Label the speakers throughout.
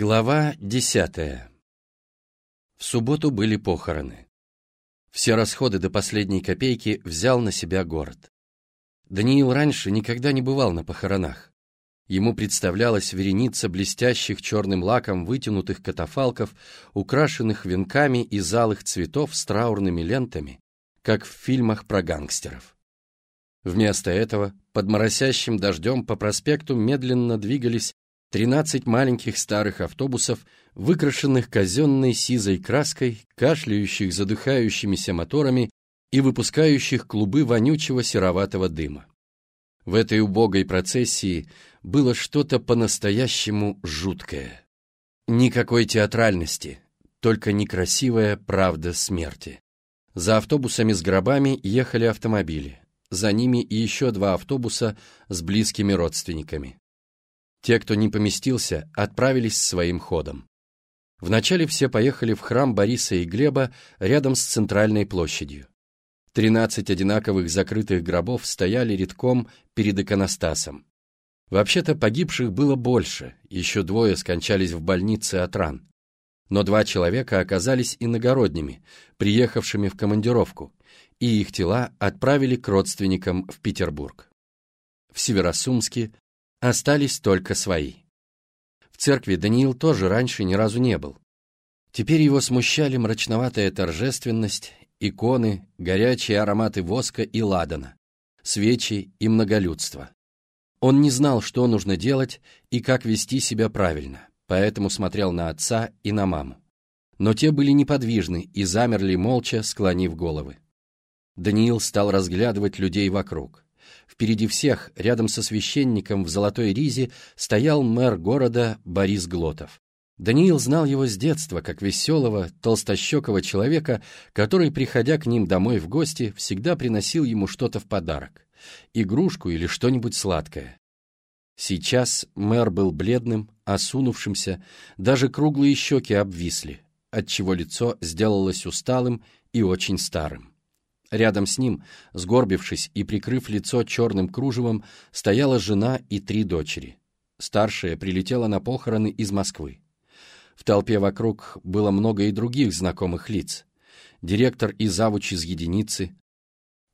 Speaker 1: Глава десятая. В субботу были похороны. Все расходы до последней копейки взял на себя город. Даниил раньше никогда не бывал на похоронах. Ему представлялась вереница блестящих черным лаком вытянутых катафалков, украшенных венками из алых цветов с траурными лентами, как в фильмах про гангстеров. Вместо этого под моросящим дождем по проспекту медленно двигались 13 маленьких старых автобусов, выкрашенных казенной сизой краской, кашляющих задыхающимися моторами и выпускающих клубы вонючего сероватого дыма. В этой убогой процессии было что-то по-настоящему жуткое. Никакой театральности, только некрасивая правда смерти. За автобусами с гробами ехали автомобили, за ними и еще два автобуса с близкими родственниками. Те, кто не поместился, отправились своим ходом. Вначале все поехали в храм Бориса и Глеба рядом с центральной площадью. Тринадцать одинаковых закрытых гробов стояли редком перед иконостасом. Вообще-то погибших было больше, еще двое скончались в больнице от ран. Но два человека оказались иногородними, приехавшими в командировку, и их тела отправили к родственникам в Петербург. В Северосумске Остались только свои. В церкви Даниил тоже раньше ни разу не был. Теперь его смущали мрачноватая торжественность, иконы, горячие ароматы воска и ладана, свечи и многолюдство. Он не знал, что нужно делать и как вести себя правильно, поэтому смотрел на отца и на маму. Но те были неподвижны и замерли молча, склонив головы. Даниил стал разглядывать людей вокруг. Впереди всех, рядом со священником в золотой ризе, стоял мэр города Борис Глотов. Даниил знал его с детства как веселого, толстощекого человека, который, приходя к ним домой в гости, всегда приносил ему что-то в подарок — игрушку или что-нибудь сладкое. Сейчас мэр был бледным, осунувшимся, даже круглые щеки обвисли, отчего лицо сделалось усталым и очень старым. Рядом с ним, сгорбившись и прикрыв лицо черным кружевом, стояла жена и три дочери. Старшая прилетела на похороны из Москвы. В толпе вокруг было много и других знакомых лиц. Директор и завуч из единицы,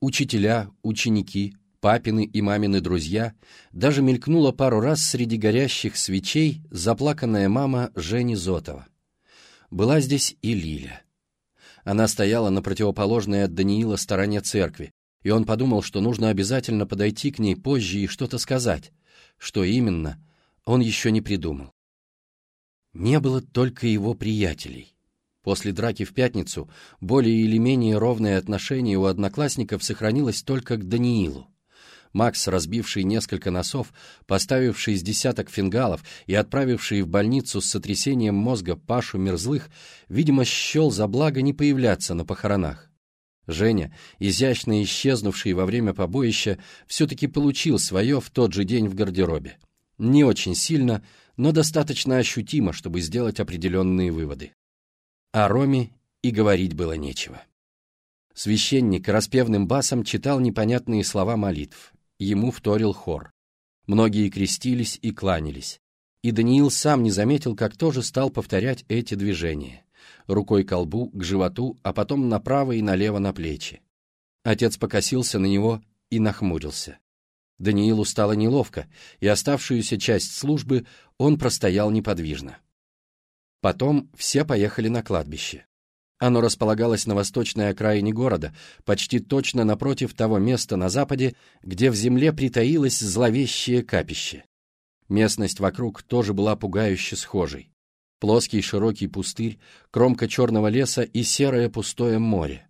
Speaker 1: учителя, ученики, папины и мамины друзья, даже мелькнула пару раз среди горящих свечей заплаканная мама Жени Зотова. Была здесь и Лиля. Она стояла на противоположной от Даниила стороне церкви, и он подумал, что нужно обязательно подойти к ней позже и что-то сказать. Что именно, он еще не придумал. Не было только его приятелей. После драки в пятницу более или менее ровное отношение у одноклассников сохранилось только к Даниилу. Макс, разбивший несколько носов, поставивший с десяток фингалов и отправивший в больницу с сотрясением мозга Пашу Мерзлых, видимо, счел за благо не появляться на похоронах. Женя, изящно исчезнувший во время побоища, все-таки получил свое в тот же день в гардеробе. Не очень сильно, но достаточно ощутимо, чтобы сделать определенные выводы. О Роме и говорить было нечего. Священник распевным басом читал непонятные слова молитв, ему вторил хор. Многие крестились и кланялись. И Даниил сам не заметил, как тоже стал повторять эти движения. Рукой к колбу, к животу, а потом направо и налево на плечи. Отец покосился на него и нахмурился. Даниилу стало неловко, и оставшуюся часть службы он простоял неподвижно. Потом все поехали на кладбище. Оно располагалось на восточной окраине города, почти точно напротив того места на западе, где в земле притаилось зловещее капище. Местность вокруг тоже была пугающе схожей. Плоский широкий пустырь, кромка черного леса и серое пустое море.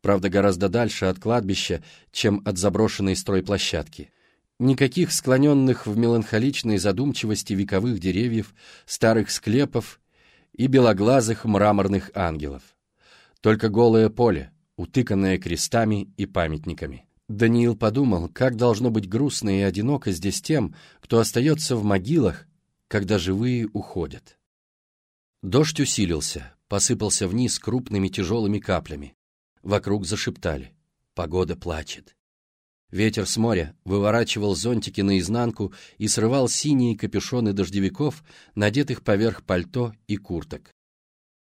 Speaker 1: Правда, гораздо дальше от кладбища, чем от заброшенной стройплощадки. Никаких склоненных в меланхоличной задумчивости вековых деревьев, старых склепов и белоглазых мраморных ангелов. Только голое поле, утыканное крестами и памятниками. Даниил подумал, как должно быть грустно и одиноко здесь тем, кто остается в могилах, когда живые уходят. Дождь усилился, посыпался вниз крупными тяжелыми каплями. Вокруг зашептали. Погода плачет. Ветер с моря выворачивал зонтики наизнанку и срывал синие капюшоны дождевиков, надетых поверх пальто и курток.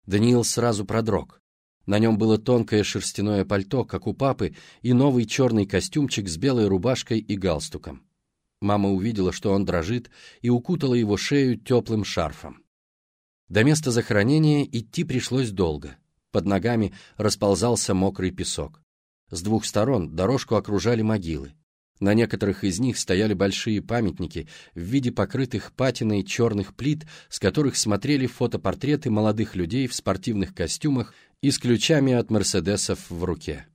Speaker 1: Даниил сразу продрог. На нем было тонкое шерстяное пальто, как у папы, и новый черный костюмчик с белой рубашкой и галстуком. Мама увидела, что он дрожит, и укутала его шею теплым шарфом. До места захоронения идти пришлось долго. Под ногами расползался мокрый песок. С двух сторон дорожку окружали могилы. На некоторых из них стояли большие памятники в виде покрытых патиной черных плит, с которых смотрели фотопортреты молодых людей в спортивных костюмах и с ключами от «Мерседесов» в руке.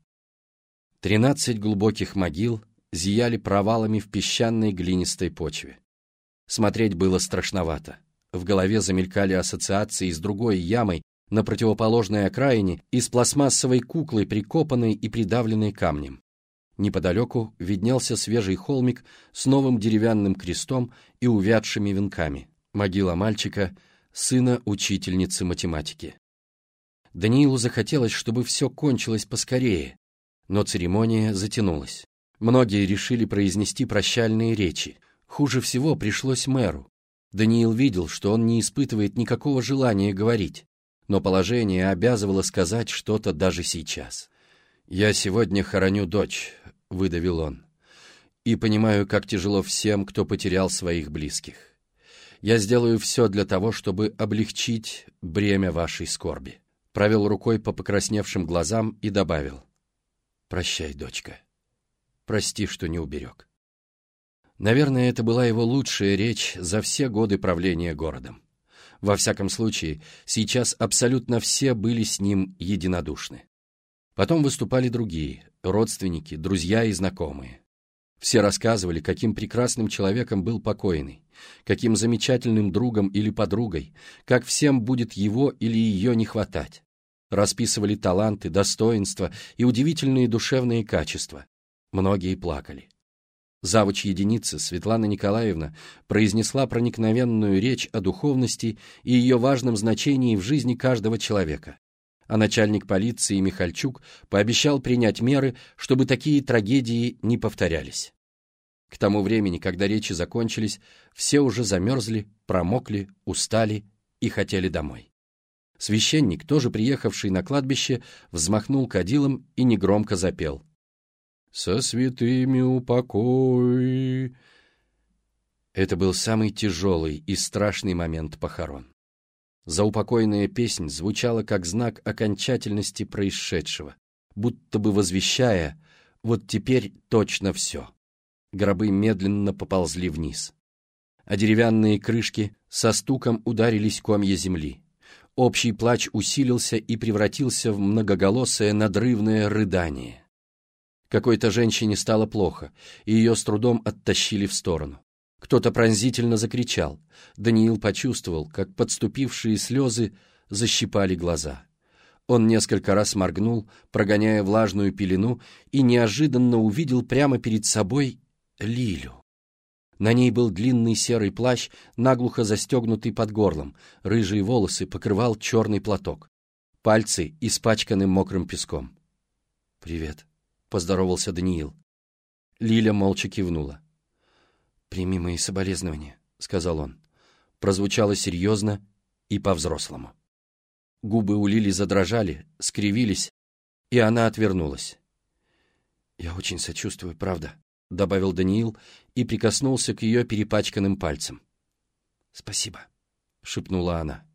Speaker 1: Тринадцать глубоких могил зияли провалами в песчаной глинистой почве. Смотреть было страшновато. В голове замелькали ассоциации с другой ямой, на противоположной окраине и с пластмассовой куклой, прикопанной и придавленной камнем. Неподалеку виднелся свежий холмик с новым деревянным крестом и увядшими венками. Могила мальчика, сына учительницы математики. Даниилу захотелось, чтобы все кончилось поскорее, но церемония затянулась. Многие решили произнести прощальные речи. Хуже всего пришлось мэру. Даниил видел, что он не испытывает никакого желания говорить но положение обязывало сказать что-то даже сейчас. «Я сегодня хороню дочь», — выдавил он, «и понимаю, как тяжело всем, кто потерял своих близких. Я сделаю все для того, чтобы облегчить бремя вашей скорби». Провел рукой по покрасневшим глазам и добавил, «Прощай, дочка. Прости, что не уберег». Наверное, это была его лучшая речь за все годы правления городом. Во всяком случае, сейчас абсолютно все были с ним единодушны. Потом выступали другие, родственники, друзья и знакомые. Все рассказывали, каким прекрасным человеком был покойный, каким замечательным другом или подругой, как всем будет его или ее не хватать. Расписывали таланты, достоинства и удивительные душевные качества. Многие плакали. Завуч единицы Светлана Николаевна произнесла проникновенную речь о духовности и ее важном значении в жизни каждого человека. А начальник полиции Михальчук пообещал принять меры, чтобы такие трагедии не повторялись. К тому времени, когда речи закончились, все уже замерзли, промокли, устали и хотели домой. Священник, тоже приехавший на кладбище, взмахнул кадилом и негромко запел — со святыми упокой. Это был самый тяжелый и страшный момент похорон. Заупокойная песнь звучала как знак окончательности происшедшего, будто бы возвещая «вот теперь точно все». Гробы медленно поползли вниз. А деревянные крышки со стуком ударились комья земли. Общий плач усилился и превратился в многоголосое надрывное рыдание. Какой-то женщине стало плохо, и ее с трудом оттащили в сторону. Кто-то пронзительно закричал. Даниил почувствовал, как подступившие слезы защипали глаза. Он несколько раз моргнул, прогоняя влажную пелену, и неожиданно увидел прямо перед собой Лилю. На ней был длинный серый плащ, наглухо застегнутый под горлом, рыжие волосы покрывал черный платок. Пальцы испачканы мокрым песком. «Привет», — поздоровался Даниил. Лиля молча кивнула. «Прими мои соболезнования», — сказал он. Прозвучало серьезно и по-взрослому. Губы у Лили задрожали, скривились, и она отвернулась. «Я очень сочувствую, правда», — добавил Даниил и прикоснулся к ее перепачканным пальцам. «Спасибо», — шепнула она.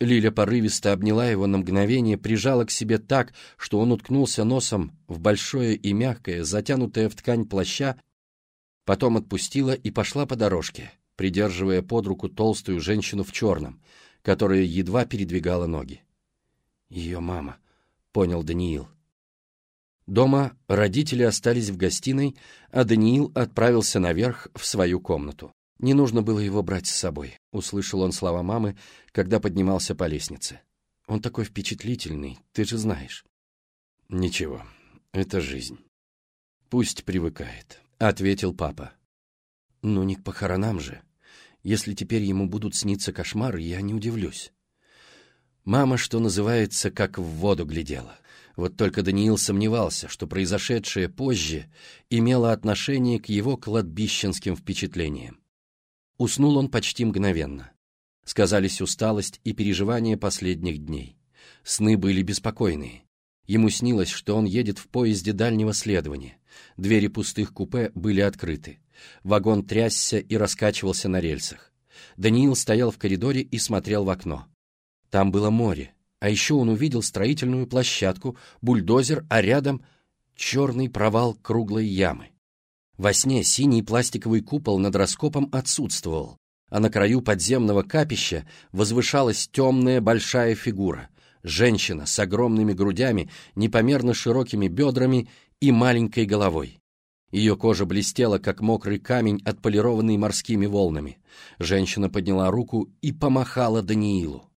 Speaker 1: Лиля порывисто обняла его на мгновение, прижала к себе так, что он уткнулся носом в большое и мягкое, затянутое в ткань плаща, потом отпустила и пошла по дорожке, придерживая под руку толстую женщину в черном, которая едва передвигала ноги. «Ее мама», — понял Даниил. Дома родители остались в гостиной, а Даниил отправился наверх в свою комнату. Не нужно было его брать с собой, услышал он слова мамы, когда поднимался по лестнице. Он такой впечатлительный, ты же знаешь. Ничего, это жизнь. Пусть привыкает, ответил папа. Ну не к похоронам же. Если теперь ему будут сниться кошмары, я не удивлюсь. Мама, что называется, как в воду глядела. Вот только Даниил сомневался, что произошедшее позже имело отношение к его кладбищенским впечатлениям. Уснул он почти мгновенно. Сказались усталость и переживания последних дней. Сны были беспокойные. Ему снилось, что он едет в поезде дальнего следования. Двери пустых купе были открыты. Вагон трясся и раскачивался на рельсах. Даниил стоял в коридоре и смотрел в окно. Там было море, а еще он увидел строительную площадку, бульдозер, а рядом черный провал круглой ямы. Во сне синий пластиковый купол над раскопом отсутствовал, а на краю подземного капища возвышалась темная большая фигура, женщина с огромными грудями, непомерно широкими бедрами и маленькой головой. Ее кожа блестела, как мокрый камень, отполированный морскими волнами. Женщина подняла руку и помахала Даниилу.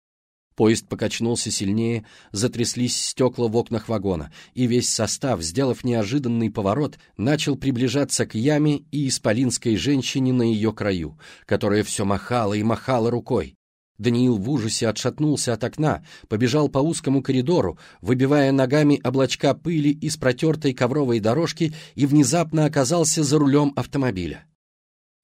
Speaker 1: Поезд покачнулся сильнее, затряслись стекла в окнах вагона, и весь состав, сделав неожиданный поворот, начал приближаться к яме и исполинской женщине на ее краю, которая все махала и махала рукой. Даниил в ужасе отшатнулся от окна, побежал по узкому коридору, выбивая ногами облачка пыли из протертой ковровой дорожки и внезапно оказался за рулем автомобиля.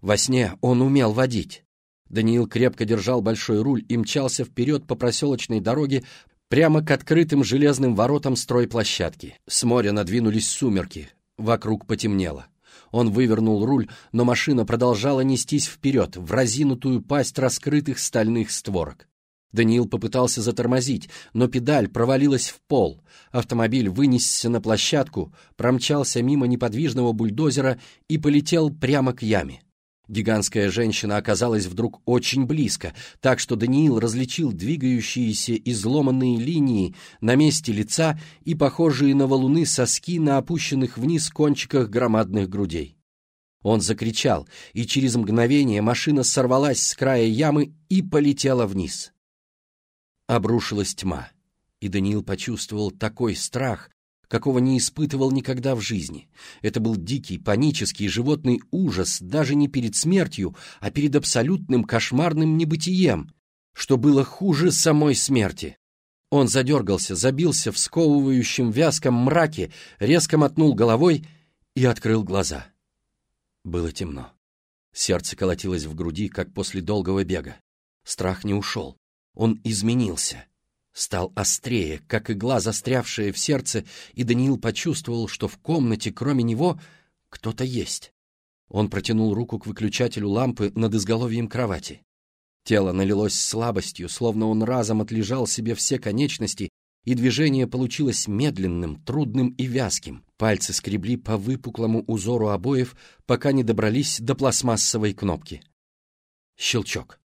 Speaker 1: Во сне он умел водить. Даниил крепко держал большой руль и мчался вперед по проселочной дороге прямо к открытым железным воротам стройплощадки. С моря надвинулись сумерки, вокруг потемнело. Он вывернул руль, но машина продолжала нестись вперед, в разинутую пасть раскрытых стальных створок. Даниил попытался затормозить, но педаль провалилась в пол. Автомобиль вынесся на площадку, промчался мимо неподвижного бульдозера и полетел прямо к яме. Гигантская женщина оказалась вдруг очень близко, так что Даниил различил двигающиеся изломанные линии на месте лица и похожие на валуны соски на опущенных вниз кончиках громадных грудей. Он закричал, и через мгновение машина сорвалась с края ямы и полетела вниз. Обрушилась тьма, и Даниил почувствовал такой страх, какого не испытывал никогда в жизни. Это был дикий, панический животный ужас даже не перед смертью, а перед абсолютным кошмарным небытием, что было хуже самой смерти. Он задергался, забился в сковывающем вязком мраке, резко мотнул головой и открыл глаза. Было темно. Сердце колотилось в груди, как после долгого бега. Страх не ушел. Он изменился стал острее, как игла, застрявшая в сердце, и Даниил почувствовал, что в комнате, кроме него, кто-то есть. Он протянул руку к выключателю лампы над изголовьем кровати. Тело налилось слабостью, словно он разом отлежал себе все конечности, и движение получилось медленным, трудным и вязким. Пальцы скребли по выпуклому узору обоев, пока не добрались до пластмассовой кнопки. Щелчок.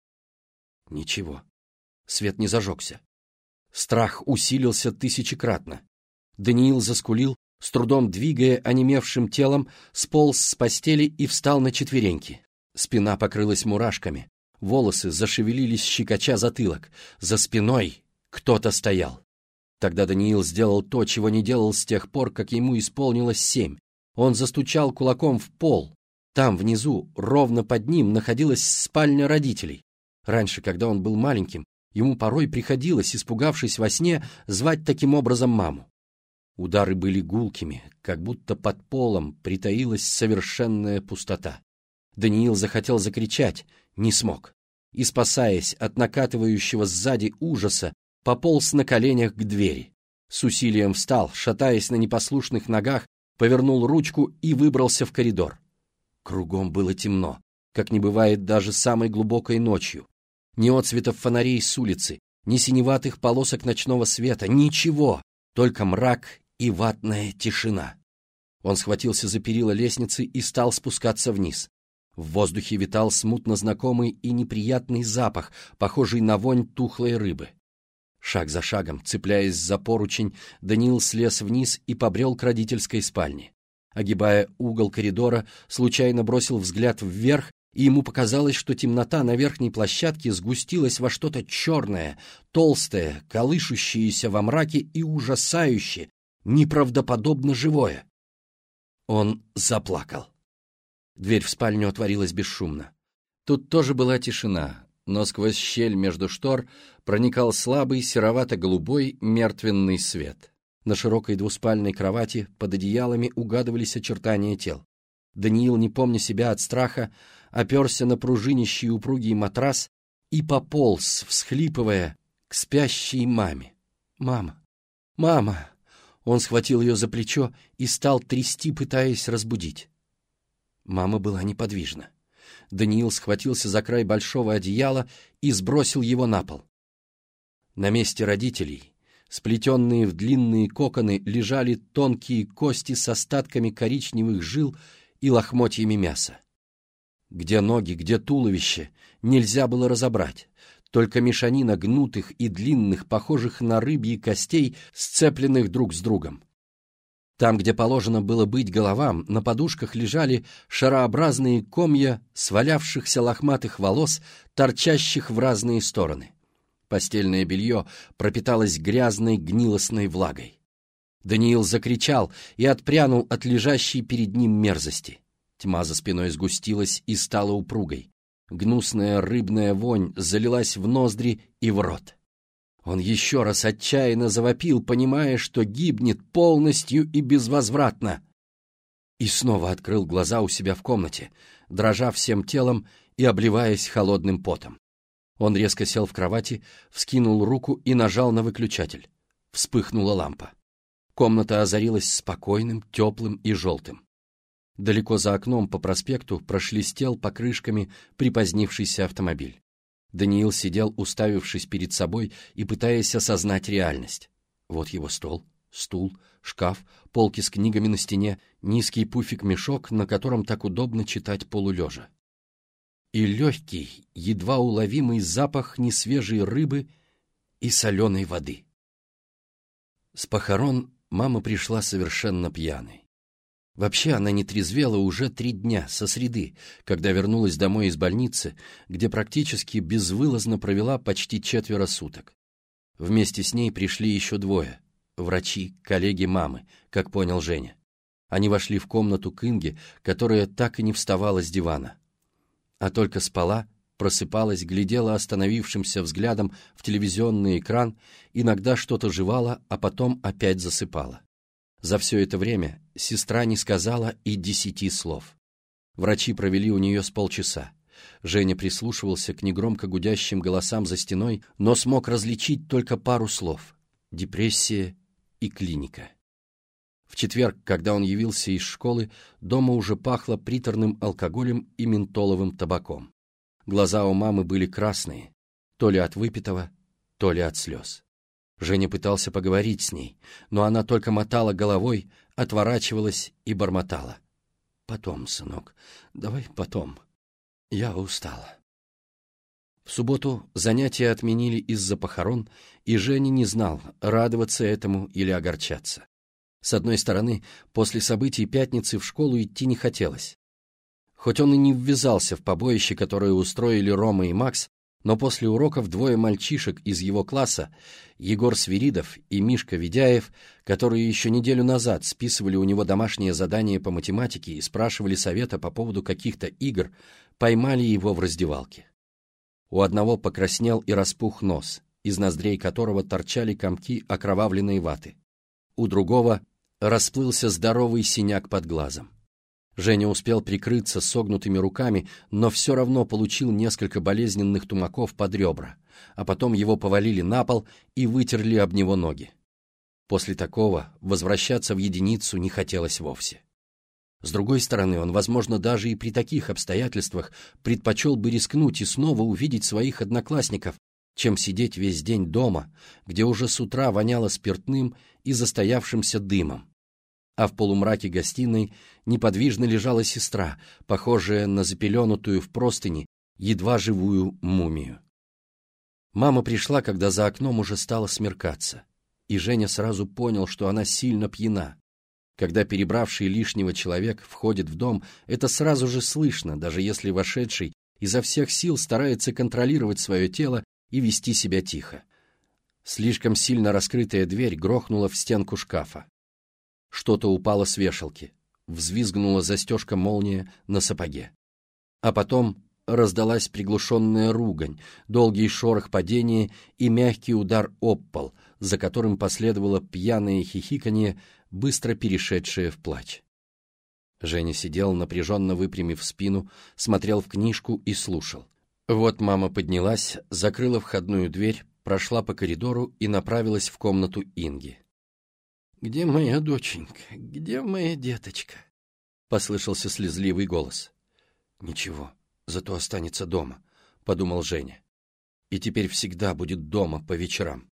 Speaker 1: Ничего. Свет не зажегся. Страх усилился тысячекратно. Даниил заскулил, с трудом двигая онемевшим телом, сполз с постели и встал на четвереньки. Спина покрылась мурашками, волосы зашевелились щекоча затылок. За спиной кто-то стоял. Тогда Даниил сделал то, чего не делал с тех пор, как ему исполнилось семь. Он застучал кулаком в пол. Там, внизу, ровно под ним, находилась спальня родителей. Раньше, когда он был маленьким, Ему порой приходилось, испугавшись во сне, звать таким образом маму. Удары были гулкими, как будто под полом притаилась совершенная пустота. Даниил захотел закричать, не смог. И, спасаясь от накатывающего сзади ужаса, пополз на коленях к двери. С усилием встал, шатаясь на непослушных ногах, повернул ручку и выбрался в коридор. Кругом было темно, как не бывает даже самой глубокой ночью ни отцветов фонарей с улицы, ни синеватых полосок ночного света, ничего, только мрак и ватная тишина. Он схватился за перила лестницы и стал спускаться вниз. В воздухе витал смутно знакомый и неприятный запах, похожий на вонь тухлой рыбы. Шаг за шагом, цепляясь за поручень, Даниил слез вниз и побрел к родительской спальне. Огибая угол коридора, случайно бросил взгляд вверх и ему показалось, что темнота на верхней площадке сгустилась во что-то черное, толстое, колышущееся во мраке и ужасающе, неправдоподобно живое. Он заплакал. Дверь в спальню отворилась бесшумно. Тут тоже была тишина, но сквозь щель между штор проникал слабый серовато-голубой мертвенный свет. На широкой двуспальной кровати под одеялами угадывались очертания тел. Даниил, не помня себя от страха, оперся на пружинищий упругий матрас и пополз, всхлипывая, к спящей маме. «Мама! Мама!» Он схватил ее за плечо и стал трясти, пытаясь разбудить. Мама была неподвижна. Даниил схватился за край большого одеяла и сбросил его на пол. На месте родителей, сплетенные в длинные коконы, лежали тонкие кости с остатками коричневых жил и лохмотьями мяса. Где ноги, где туловище, нельзя было разобрать. Только мешанина гнутых и длинных, похожих на рыбьи костей, сцепленных друг с другом. Там, где положено было быть головам, на подушках лежали шарообразные комья свалявшихся лохматых волос, торчащих в разные стороны. Постельное белье пропиталось грязной гнилостной влагой. Даниил закричал и отпрянул от лежащей перед ним мерзости. Тьма за спиной сгустилась и стала упругой. Гнусная рыбная вонь залилась в ноздри и в рот. Он еще раз отчаянно завопил, понимая, что гибнет полностью и безвозвратно. И снова открыл глаза у себя в комнате, дрожа всем телом и обливаясь холодным потом. Он резко сел в кровати, вскинул руку и нажал на выключатель. Вспыхнула лампа. Комната озарилась спокойным, теплым и желтым. Далеко за окном по проспекту прошлестел покрышками припозднившийся автомобиль. Даниил сидел, уставившись перед собой и пытаясь осознать реальность. Вот его стол, стул, шкаф, полки с книгами на стене, низкий пуфик-мешок, на котором так удобно читать полулежа и легкий, едва уловимый запах несвежей рыбы и соленой воды. С похорон мама пришла совершенно пьяной. Вообще она не трезвела уже три дня, со среды, когда вернулась домой из больницы, где практически безвылазно провела почти четверо суток. Вместе с ней пришли еще двое — врачи, коллеги мамы, как понял Женя. Они вошли в комнату к Инге, которая так и не вставала с дивана а только спала, просыпалась, глядела остановившимся взглядом в телевизионный экран, иногда что-то жевала, а потом опять засыпала. За все это время сестра не сказала и десяти слов. Врачи провели у нее с полчаса. Женя прислушивался к негромко гудящим голосам за стеной, но смог различить только пару слов — депрессия и клиника. В четверг, когда он явился из школы, дома уже пахло приторным алкоголем и ментоловым табаком. Глаза у мамы были красные, то ли от выпитого, то ли от слез. Женя пытался поговорить с ней, но она только мотала головой, отворачивалась и бормотала. «Потом, сынок, давай потом. Я устала». В субботу занятия отменили из-за похорон, и Женя не знал, радоваться этому или огорчаться. С одной стороны, после событий пятницы в школу идти не хотелось. Хоть он и не ввязался в побоище, которое устроили Рома и Макс, но после уроков двое мальчишек из его класса, Егор Свиридов и Мишка Ведяев, которые еще неделю назад списывали у него домашнее задание по математике и спрашивали совета по поводу каких-то игр, поймали его в раздевалке. У одного покраснел и распух нос, из ноздрей которого торчали комки окровавленной ваты. У другого расплылся здоровый синяк под глазом. Женя успел прикрыться согнутыми руками, но все равно получил несколько болезненных тумаков под ребра, а потом его повалили на пол и вытерли об него ноги. После такого возвращаться в единицу не хотелось вовсе. С другой стороны, он, возможно, даже и при таких обстоятельствах предпочел бы рискнуть и снова увидеть своих одноклассников, чем сидеть весь день дома, где уже с утра воняло спиртным и застоявшимся дымом, а в полумраке гостиной неподвижно лежала сестра, похожая на запеленутую в простыни, едва живую мумию. Мама пришла, когда за окном уже стало смеркаться, и Женя сразу понял, что она сильно пьяна. Когда перебравший лишнего человек входит в дом, это сразу же слышно, даже если вошедший изо всех сил старается контролировать свое тело и вести себя тихо. Слишком сильно раскрытая дверь грохнула в стенку шкафа. Что-то упало с вешалки. Взвизгнула застежка молния на сапоге. А потом раздалась приглушенная ругань, долгий шорох падения и мягкий удар об пол, за которым последовало пьяное хихиканье, быстро перешедшее в плач. Женя сидел, напряженно выпрямив спину, смотрел в книжку и слушал. Вот мама поднялась, закрыла входную дверь, прошла по коридору и направилась в комнату Инги. «Где моя доченька? Где моя деточка?» — послышался слезливый голос. «Ничего, зато останется дома», — подумал Женя. «И теперь всегда будет дома по вечерам».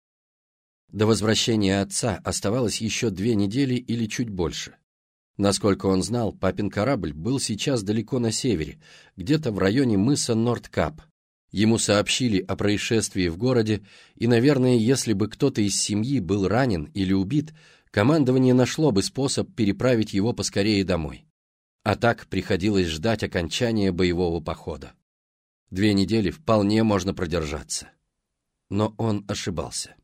Speaker 1: До возвращения отца оставалось еще две недели или чуть больше. Насколько он знал, папин корабль был сейчас далеко на севере, где-то в районе мыса Нордкап. Ему сообщили о происшествии в городе, и, наверное, если бы кто-то из семьи был ранен или убит, командование нашло бы способ переправить его поскорее домой. А так приходилось ждать окончания боевого похода. Две недели вполне можно продержаться. Но он ошибался.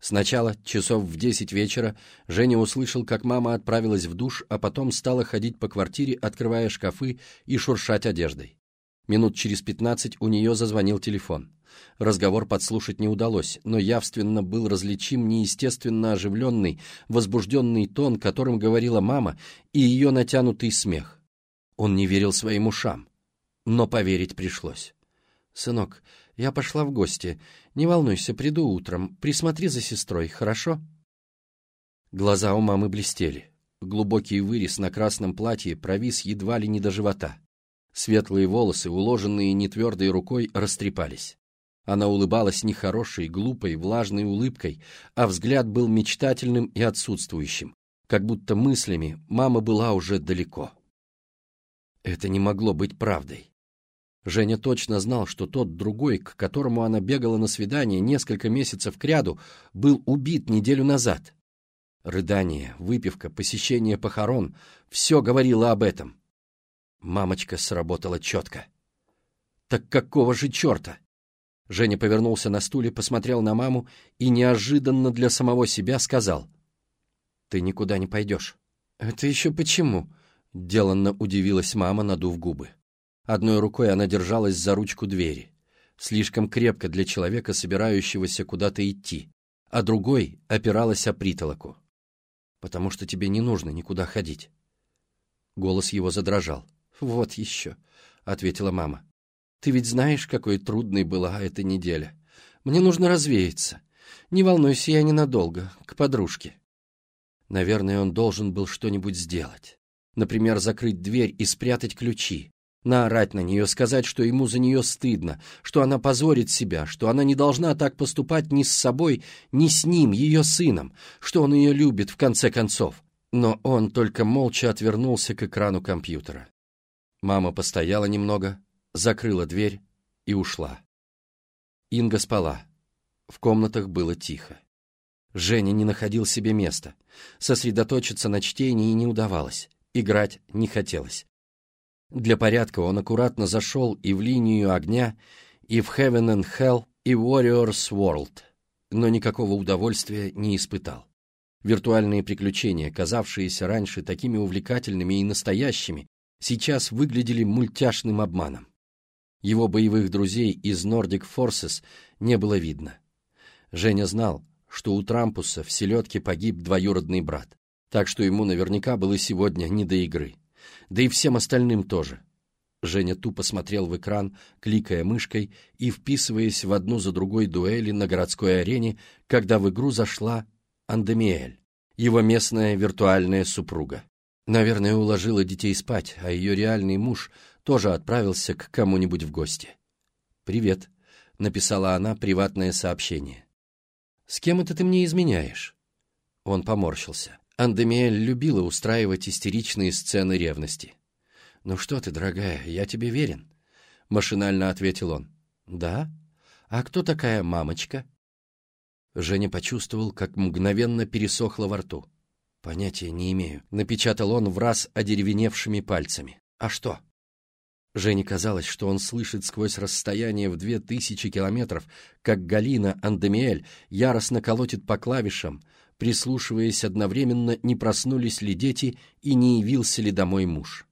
Speaker 1: Сначала, часов в десять вечера, Женя услышал, как мама отправилась в душ, а потом стала ходить по квартире, открывая шкафы и шуршать одеждой. Минут через пятнадцать у нее зазвонил телефон. Разговор подслушать не удалось, но явственно был различим неестественно оживленный, возбужденный тон, которым говорила мама, и ее натянутый смех. Он не верил своим ушам, но поверить пришлось. «Сынок, я пошла в гости. Не волнуйся, приду утром. Присмотри за сестрой, хорошо?» Глаза у мамы блестели. Глубокий вырез на красном платье провис едва ли не до живота. Светлые волосы, уложенные нетвердой рукой, растрепались. Она улыбалась нехорошей, глупой, влажной улыбкой, а взгляд был мечтательным и отсутствующим, как будто мыслями мама была уже далеко. Это не могло быть правдой. Женя точно знал, что тот другой, к которому она бегала на свидание несколько месяцев кряду, был убит неделю назад. Рыдание, выпивка, посещение похорон — все говорило об этом. Мамочка сработала четко. Так какого же черта? Женя повернулся на стуле, посмотрел на маму и неожиданно для самого себя сказал. «Ты никуда не пойдешь». «Это еще почему?» — деланно удивилась мама, надув губы. Одной рукой она держалась за ручку двери, слишком крепко для человека, собирающегося куда-то идти, а другой опиралась о притолоку. «Потому что тебе не нужно никуда ходить». Голос его задрожал. «Вот еще», — ответила мама. «Ты ведь знаешь, какой трудной была эта неделя. Мне нужно развеяться. Не волнуйся, я ненадолго, к подружке». Наверное, он должен был что-нибудь сделать. Например, закрыть дверь и спрятать ключи, наорать на нее, сказать, что ему за нее стыдно, что она позорит себя, что она не должна так поступать ни с собой, ни с ним, ее сыном, что он ее любит, в конце концов. Но он только молча отвернулся к экрану компьютера. Мама постояла немного, закрыла дверь и ушла. Инга спала. В комнатах было тихо. Женя не находил себе места. Сосредоточиться на чтении не удавалось. Играть не хотелось. Для порядка он аккуратно зашел и в линию огня, и в Heaven and Hell, и Warriors World, но никакого удовольствия не испытал. Виртуальные приключения, казавшиеся раньше такими увлекательными и настоящими, сейчас выглядели мультяшным обманом. Его боевых друзей из Nordic Forces не было видно. Женя знал, что у Трампуса в селедке погиб двоюродный брат, так что ему наверняка было сегодня не до игры да и всем остальным тоже. Женя тупо смотрел в экран, кликая мышкой и вписываясь в одну за другой дуэли на городской арене, когда в игру зашла Андемиэль, его местная виртуальная супруга. Наверное, уложила детей спать, а ее реальный муж тоже отправился к кому-нибудь в гости. «Привет», — написала она приватное сообщение. «С кем это ты мне изменяешь?» Он поморщился. Андемиэль любила устраивать истеричные сцены ревности. «Ну что ты, дорогая, я тебе верен», — машинально ответил он. «Да? А кто такая мамочка?» Женя почувствовал, как мгновенно пересохло во рту. «Понятия не имею», — напечатал он в раз одеревеневшими пальцами. «А что?» Жене казалось, что он слышит сквозь расстояние в две тысячи километров, как Галина Андемиэль яростно колотит по клавишам, прислушиваясь одновременно, не проснулись ли дети и не явился ли домой муж.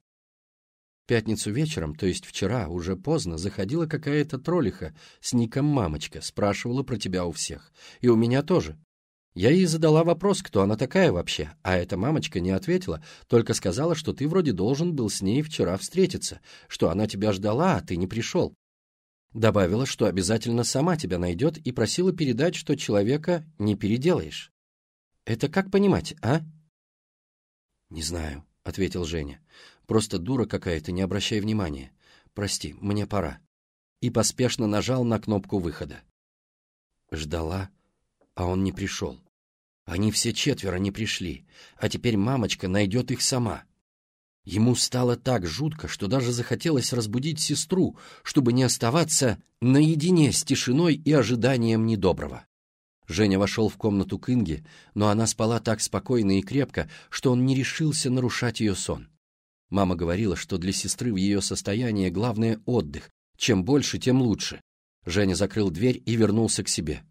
Speaker 1: пятницу вечером, то есть вчера, уже поздно, заходила какая-то троллиха с ником «Мамочка», спрашивала про тебя у всех. И у меня тоже. Я ей задала вопрос, кто она такая вообще, а эта мамочка не ответила, только сказала, что ты вроде должен был с ней вчера встретиться, что она тебя ждала, а ты не пришел. Добавила, что обязательно сама тебя найдет и просила передать, что человека не переделаешь. Это как понимать, а? «Не знаю», — ответил Женя. «Просто дура какая-то, не обращай внимания. Прости, мне пора». И поспешно нажал на кнопку выхода. Ждала, а он не пришел. Они все четверо не пришли, а теперь мамочка найдет их сама. Ему стало так жутко, что даже захотелось разбудить сестру, чтобы не оставаться наедине с тишиной и ожиданием недоброго. Женя вошел в комнату к Инге, но она спала так спокойно и крепко, что он не решился нарушать ее сон. Мама говорила, что для сестры в ее состоянии главное отдых. Чем больше, тем лучше. Женя закрыл дверь и вернулся к себе.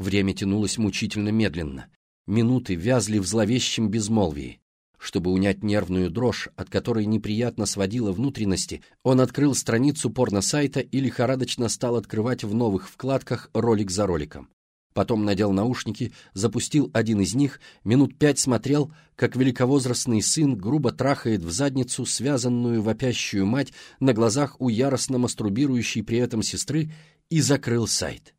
Speaker 1: Время тянулось мучительно медленно. Минуты вязли в зловещем безмолвии. Чтобы унять нервную дрожь, от которой неприятно сводило внутренности, он открыл страницу порно-сайта и лихорадочно стал открывать в новых вкладках ролик за роликом. Потом надел наушники, запустил один из них, минут пять смотрел, как великовозрастный сын грубо трахает в задницу связанную вопящую мать на глазах у яростно мастурбирующей при этом сестры, и закрыл сайт.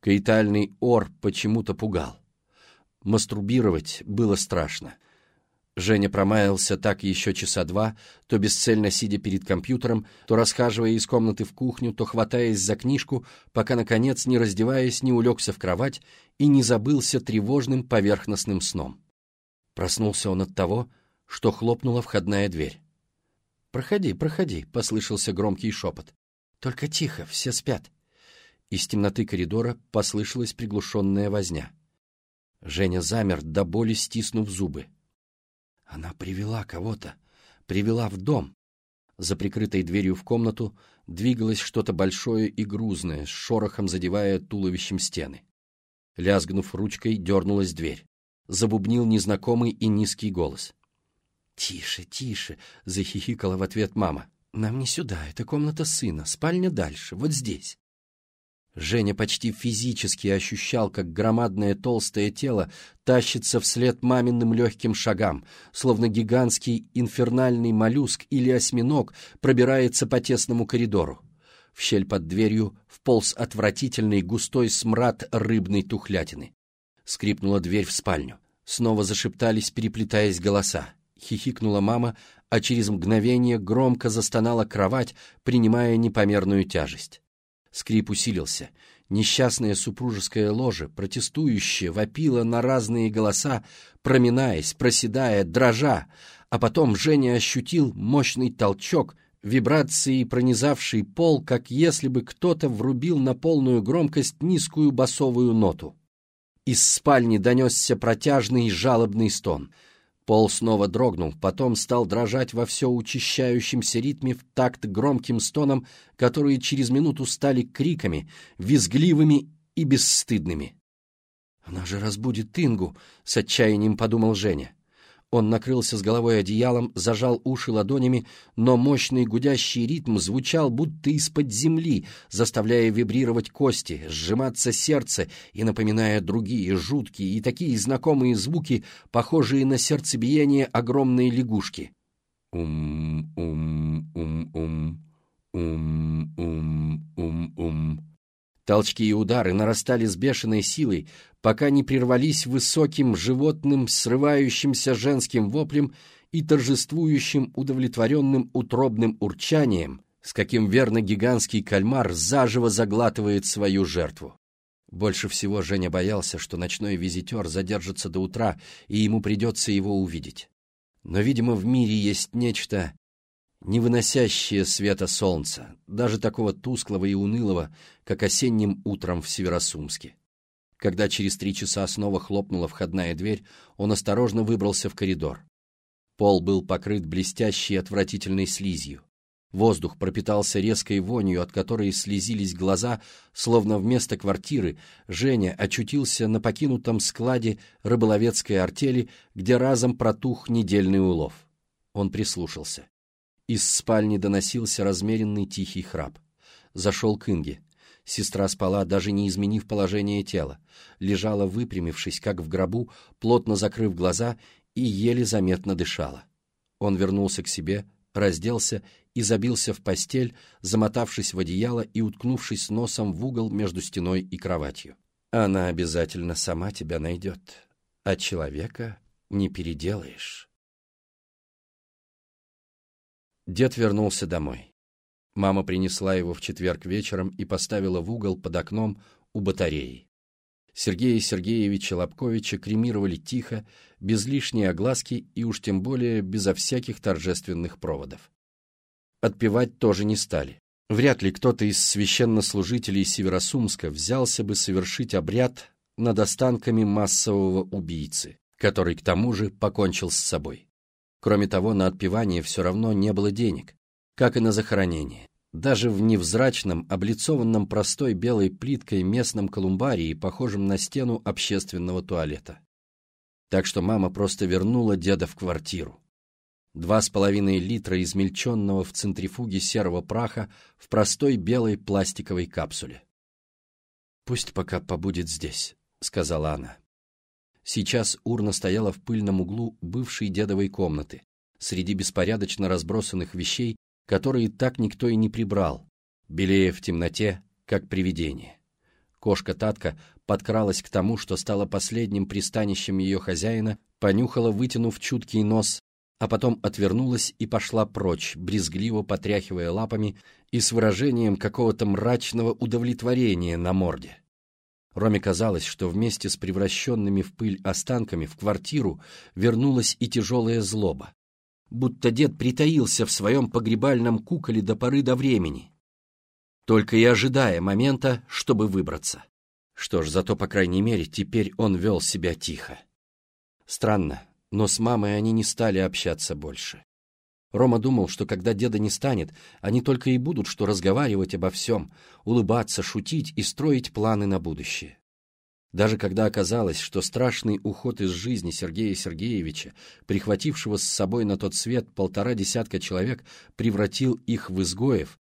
Speaker 1: Каитальный ор почему-то пугал. Мастурбировать было страшно. Женя промаялся так еще часа два, то бесцельно сидя перед компьютером, то расхаживая из комнаты в кухню, то хватаясь за книжку, пока, наконец, не раздеваясь, не улегся в кровать и не забылся тревожным поверхностным сном. Проснулся он от того, что хлопнула входная дверь. «Проходи, проходи», — послышался громкий шепот. «Только тихо, все спят». Из темноты коридора послышалась приглушенная возня. Женя замер, до боли стиснув зубы. Она привела кого-то, привела в дом. За прикрытой дверью в комнату двигалось что-то большое и грузное, с шорохом задевая туловищем стены. Лязгнув ручкой, дернулась дверь. Забубнил незнакомый и низкий голос. «Тише, тише!» — захихикала в ответ мама. «Нам не сюда, это комната сына, спальня дальше, вот здесь». Женя почти физически ощущал, как громадное толстое тело тащится вслед маминым легким шагам, словно гигантский инфернальный моллюск или осьминог пробирается по тесному коридору. В щель под дверью вполз отвратительный густой смрад рыбной тухлятины. Скрипнула дверь в спальню. Снова зашептались, переплетаясь голоса. Хихикнула мама, а через мгновение громко застонала кровать, принимая непомерную тяжесть. Скрип усилился. Несчастное супружеское ложе, протестующее, вопило на разные голоса, проминаясь, проседая, дрожа, а потом Женя ощутил мощный толчок, вибрации, пронизавший пол, как если бы кто-то врубил на полную громкость низкую басовую ноту. Из спальни донесся протяжный жалобный стон — Пол снова дрогнул, потом стал дрожать во все учащающемся ритме в такт громким стоном, которые через минуту стали криками, визгливыми и бесстыдными. «Она же разбудит Ингу!» — с отчаянием подумал Женя. Он накрылся с головой одеялом, зажал уши ладонями, но мощный гудящий ритм звучал будто из-под земли, заставляя вибрировать кости, сжиматься сердце и напоминая другие жуткие и такие знакомые звуки, похожие на сердцебиение огромной лягушки. Ум-ум-ум-ум, ум-ум-ум-ум. Толчки и удары нарастали с бешеной силой, пока не прервались высоким животным, срывающимся женским воплем и торжествующим удовлетворенным утробным урчанием, с каким верно гигантский кальмар заживо заглатывает свою жертву. Больше всего Женя боялся, что ночной визитер задержится до утра, и ему придется его увидеть. Но, видимо, в мире есть нечто, не выносящее света солнца, даже такого тусклого и унылого, как осенним утром в Северосумске. Когда через три часа снова хлопнула входная дверь, он осторожно выбрался в коридор. Пол был покрыт блестящей отвратительной слизью. Воздух пропитался резкой вонью, от которой слезились глаза, словно вместо квартиры Женя очутился на покинутом складе рыболовецкой артели, где разом протух недельный улов. Он прислушался. Из спальни доносился размеренный тихий храп. Зашел к Инге. Сестра спала, даже не изменив положение тела. Лежала, выпрямившись, как в гробу, плотно закрыв глаза и еле заметно дышала. Он вернулся к себе, разделся и забился в постель, замотавшись в одеяло и уткнувшись носом в угол между стеной и кроватью. Она обязательно сама тебя найдет, а человека не переделаешь. Дед вернулся домой. Мама принесла его в четверг вечером и поставила в угол под окном у батареи. Сергея Сергеевича Лобковича кремировали тихо, без лишней огласки и уж тем более безо всяких торжественных проводов. Отпевать тоже не стали. Вряд ли кто-то из священнослужителей Северосумска взялся бы совершить обряд над останками массового убийцы, который к тому же покончил с собой. Кроме того, на отпевание все равно не было денег, как и на захоронение. Даже в невзрачном, облицованном простой белой плиткой местном колумбарии, похожем на стену общественного туалета. Так что мама просто вернула деда в квартиру. Два с половиной литра измельченного в центрифуге серого праха в простой белой пластиковой капсуле. «Пусть пока побудет здесь», — сказала она. Сейчас урна стояла в пыльном углу бывшей дедовой комнаты, среди беспорядочно разбросанных вещей, которые так никто и не прибрал, белее в темноте, как привидение. Кошка Татка подкралась к тому, что стало последним пристанищем ее хозяина, понюхала, вытянув чуткий нос, а потом отвернулась и пошла прочь, брезгливо потряхивая лапами и с выражением какого-то мрачного удовлетворения на морде. Роме казалось, что вместе с превращенными в пыль останками в квартиру вернулась и тяжелая злоба. Будто дед притаился в своем погребальном куколе до поры до времени, только и ожидая момента, чтобы выбраться. Что ж, зато, по крайней мере, теперь он вел себя тихо. Странно, но с мамой они не стали общаться больше. Рома думал, что когда деда не станет, они только и будут что разговаривать обо всем, улыбаться, шутить и строить планы на будущее. Даже когда оказалось, что страшный уход из жизни Сергея Сергеевича, прихватившего с собой на тот свет полтора десятка человек, превратил их в изгоев,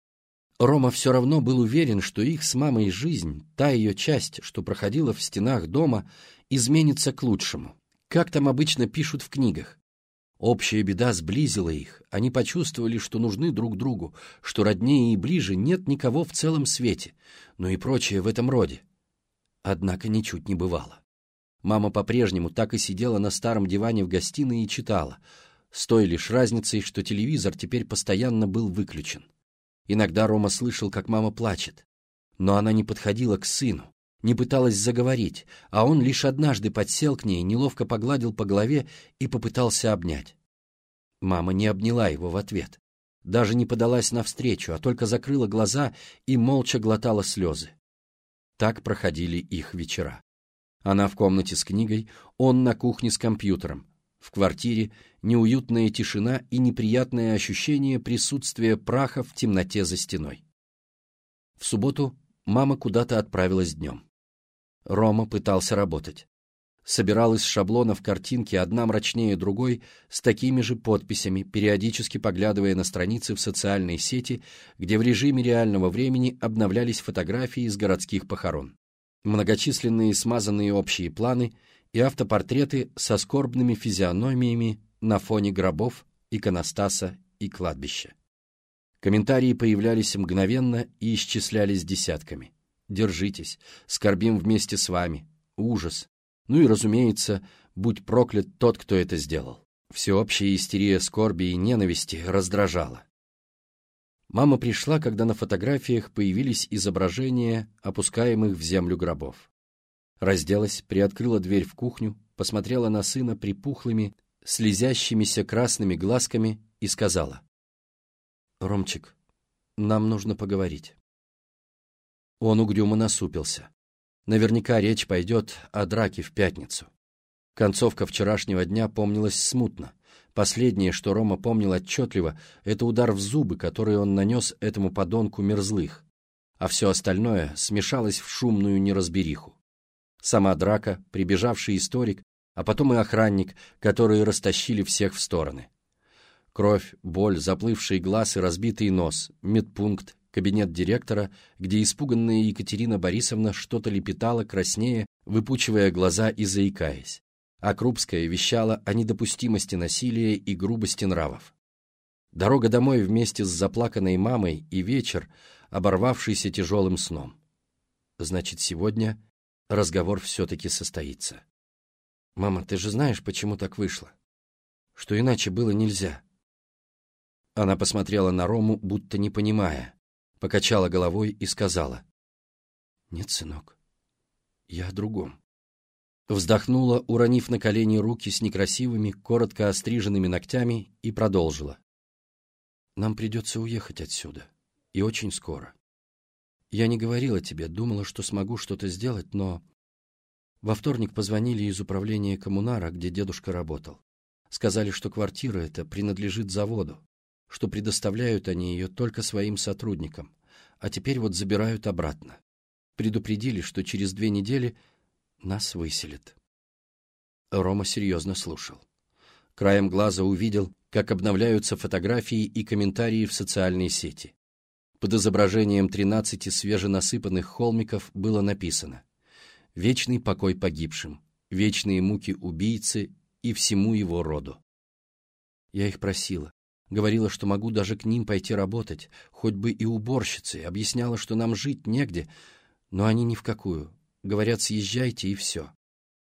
Speaker 1: Рома все равно был уверен, что их с мамой жизнь, та ее часть, что проходила в стенах дома, изменится к лучшему. Как там обычно пишут в книгах? Общая беда сблизила их, они почувствовали, что нужны друг другу, что роднее и ближе нет никого в целом свете, ну и прочее в этом роде. Однако ничуть не бывало. Мама по-прежнему так и сидела на старом диване в гостиной и читала, с той лишь разницей, что телевизор теперь постоянно был выключен. Иногда Рома слышал, как мама плачет, но она не подходила к сыну, не пыталась заговорить, а он лишь однажды подсел к ней, неловко погладил по голове и попытался обнять. Мама не обняла его в ответ, даже не подалась навстречу, а только закрыла глаза и молча глотала слезы. Так проходили их вечера. Она в комнате с книгой, он на кухне с компьютером. В квартире неуютная тишина и неприятное ощущение присутствия праха в темноте за стеной. В субботу мама куда-то отправилась днем. Рома пытался работать. Собирал из шаблонов картинки одна мрачнее другой с такими же подписями, периодически поглядывая на страницы в социальной сети, где в режиме реального времени обновлялись фотографии из городских похорон. Многочисленные смазанные общие планы и автопортреты со скорбными физиономиями на фоне гробов, иконостаса и кладбища. Комментарии появлялись мгновенно и исчислялись десятками держитесь, скорбим вместе с вами, ужас. Ну и, разумеется, будь проклят тот, кто это сделал. Всеобщая истерия скорби и ненависти раздражала. Мама пришла, когда на фотографиях появились изображения опускаемых в землю гробов. Разделась, приоткрыла дверь в кухню, посмотрела на сына припухлыми, слезящимися красными глазками и сказала. «Ромчик, нам нужно поговорить». Он угрюмо насупился. Наверняка речь пойдет о драке в пятницу. Концовка вчерашнего дня помнилась смутно. Последнее, что Рома помнил отчетливо, это удар в зубы, который он нанес этому подонку мерзлых, а все остальное смешалось в шумную неразбериху. Сама драка, прибежавший историк, а потом и охранник, которые растащили всех в стороны. Кровь, боль, заплывший глаз и разбитый нос, медпункт, кабинет директора, где испуганная Екатерина Борисовна что-то лепетала краснее, выпучивая глаза и заикаясь. А Крупская вещала о недопустимости насилия и грубости нравов. Дорога домой вместе с заплаканной мамой и вечер, оборвавшийся тяжелым сном. Значит, сегодня разговор все-таки состоится. «Мама, ты же знаешь, почему так вышло? Что иначе было нельзя?» Она посмотрела на Рому, будто не понимая, покачала головой и сказала. «Нет, сынок, я о другом». Вздохнула, уронив на колени руки с некрасивыми, коротко остриженными ногтями, и продолжила. «Нам придется уехать отсюда, и очень скоро. Я не говорила тебе, думала, что смогу что-то сделать, но...» Во вторник позвонили из управления коммунара, где дедушка работал. Сказали, что квартира эта принадлежит заводу, что предоставляют они ее только своим сотрудникам, а теперь вот забирают обратно. Предупредили, что через две недели нас выселят. Рома серьезно слушал. Краем глаза увидел, как обновляются фотографии и комментарии в социальной сети. Под изображением тринадцати свеженасыпанных холмиков было написано «Вечный покой погибшим, вечные муки убийцы и всему его роду». Я их просила, Говорила, что могу даже к ним пойти работать, хоть бы и уборщицей, объясняла, что нам жить негде, но они ни в какую. Говорят, съезжайте и все.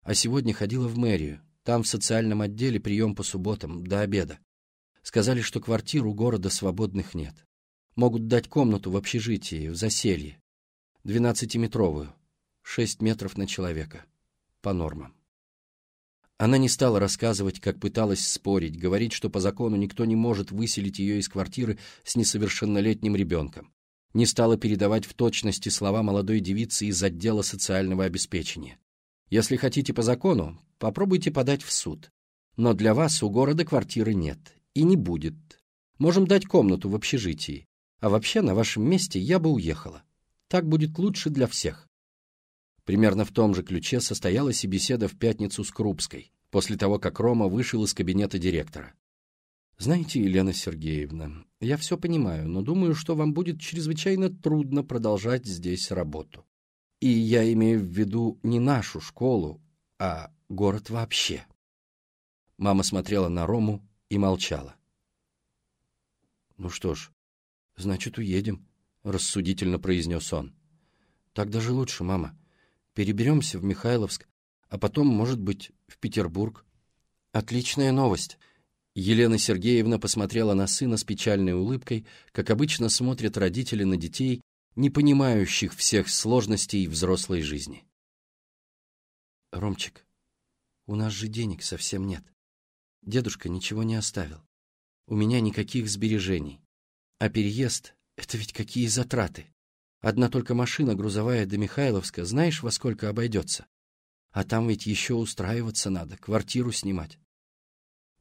Speaker 1: А сегодня ходила в мэрию. Там в социальном отделе прием по субботам, до обеда. Сказали, что квартир у города свободных нет. Могут дать комнату в общежитии, в заселье. Двенадцатиметровую. Шесть метров на человека. По нормам. Она не стала рассказывать, как пыталась спорить, говорить, что по закону никто не может выселить ее из квартиры с несовершеннолетним ребенком. Не стала передавать в точности слова молодой девицы из отдела социального обеспечения. Если хотите по закону, попробуйте подать в суд. Но для вас у города квартиры нет. И не будет. Можем дать комнату в общежитии. А вообще, на вашем месте я бы уехала. Так будет лучше для всех. Примерно в том же ключе состоялась и беседа в пятницу с Крупской, после того, как Рома вышел из кабинета директора. «Знаете, Елена Сергеевна, я все понимаю, но думаю, что вам будет чрезвычайно трудно продолжать здесь работу. И я имею в виду не нашу школу, а город вообще». Мама смотрела на Рому и молчала. «Ну что ж, значит, уедем», — рассудительно произнес он. «Так даже лучше, мама. Переберемся в Михайловск, а потом, может быть, в Петербург. Отличная новость. Елена Сергеевна посмотрела на сына с печальной улыбкой, как обычно смотрят родители на детей, не понимающих всех сложностей взрослой жизни. «Ромчик, у нас же денег совсем нет. Дедушка ничего не оставил. У меня никаких сбережений. А переезд — это ведь какие затраты. Одна только машина грузовая до Михайловска, знаешь, во сколько обойдется? А там ведь еще устраиваться надо, квартиру снимать.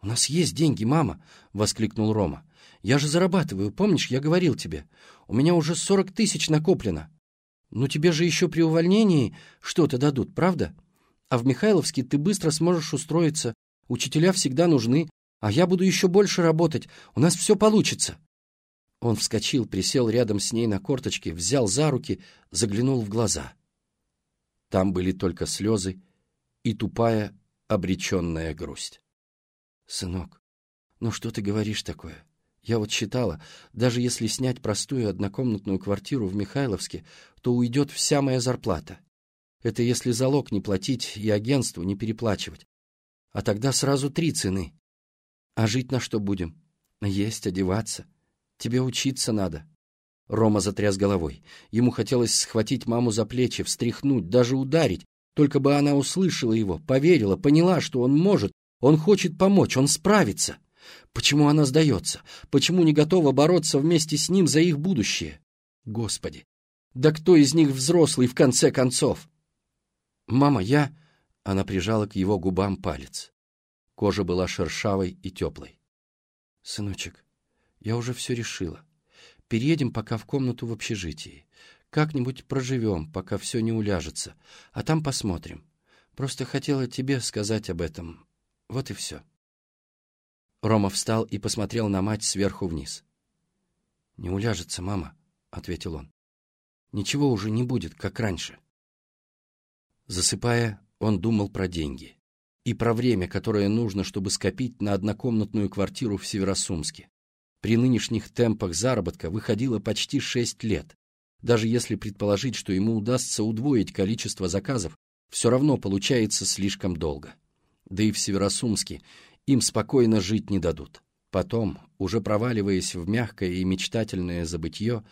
Speaker 1: «У нас есть деньги, мама!» — воскликнул Рома. «Я же зарабатываю, помнишь, я говорил тебе. У меня уже сорок тысяч накоплено. Ну тебе же еще при увольнении что-то дадут, правда? А в Михайловске ты быстро сможешь устроиться. Учителя всегда нужны, а я буду еще больше работать. У нас все получится». Он вскочил, присел рядом с ней на корточки, взял за руки, заглянул в глаза. Там были только слезы и тупая, обреченная грусть. «Сынок, ну что ты говоришь такое? Я вот считала, даже если снять простую однокомнатную квартиру в Михайловске, то уйдет вся моя зарплата. Это если залог не платить и агентству не переплачивать. А тогда сразу три цены. А жить на что будем? Есть, одеваться. Тебе учиться надо». Рома затряс головой. Ему хотелось схватить маму за плечи, встряхнуть, даже ударить, только бы она услышала его, поверила, поняла, что он может, он хочет помочь, он справится. Почему она сдается? Почему не готова бороться вместе с ним за их будущее? Господи! Да кто из них взрослый в конце концов? «Мама, я...» Она прижала к его губам палец. Кожа была шершавой и теплой. «Сыночек, я уже все решила. Переедем пока в комнату в общежитии. Как-нибудь проживем, пока все не уляжется. А там посмотрим. Просто хотела тебе сказать об этом. Вот и все. Рома встал и посмотрел на мать сверху вниз. «Не уляжется, мама», — ответил он. «Ничего уже не будет, как раньше». Засыпая, он думал про деньги и про время, которое нужно, чтобы скопить на однокомнатную квартиру в Северосумске. При нынешних темпах заработка выходило почти шесть лет. Даже если предположить, что ему удастся удвоить количество заказов, все равно получается слишком долго. Да и в Северосумске им спокойно жить не дадут. Потом, уже проваливаясь в мягкое и мечтательное забытье,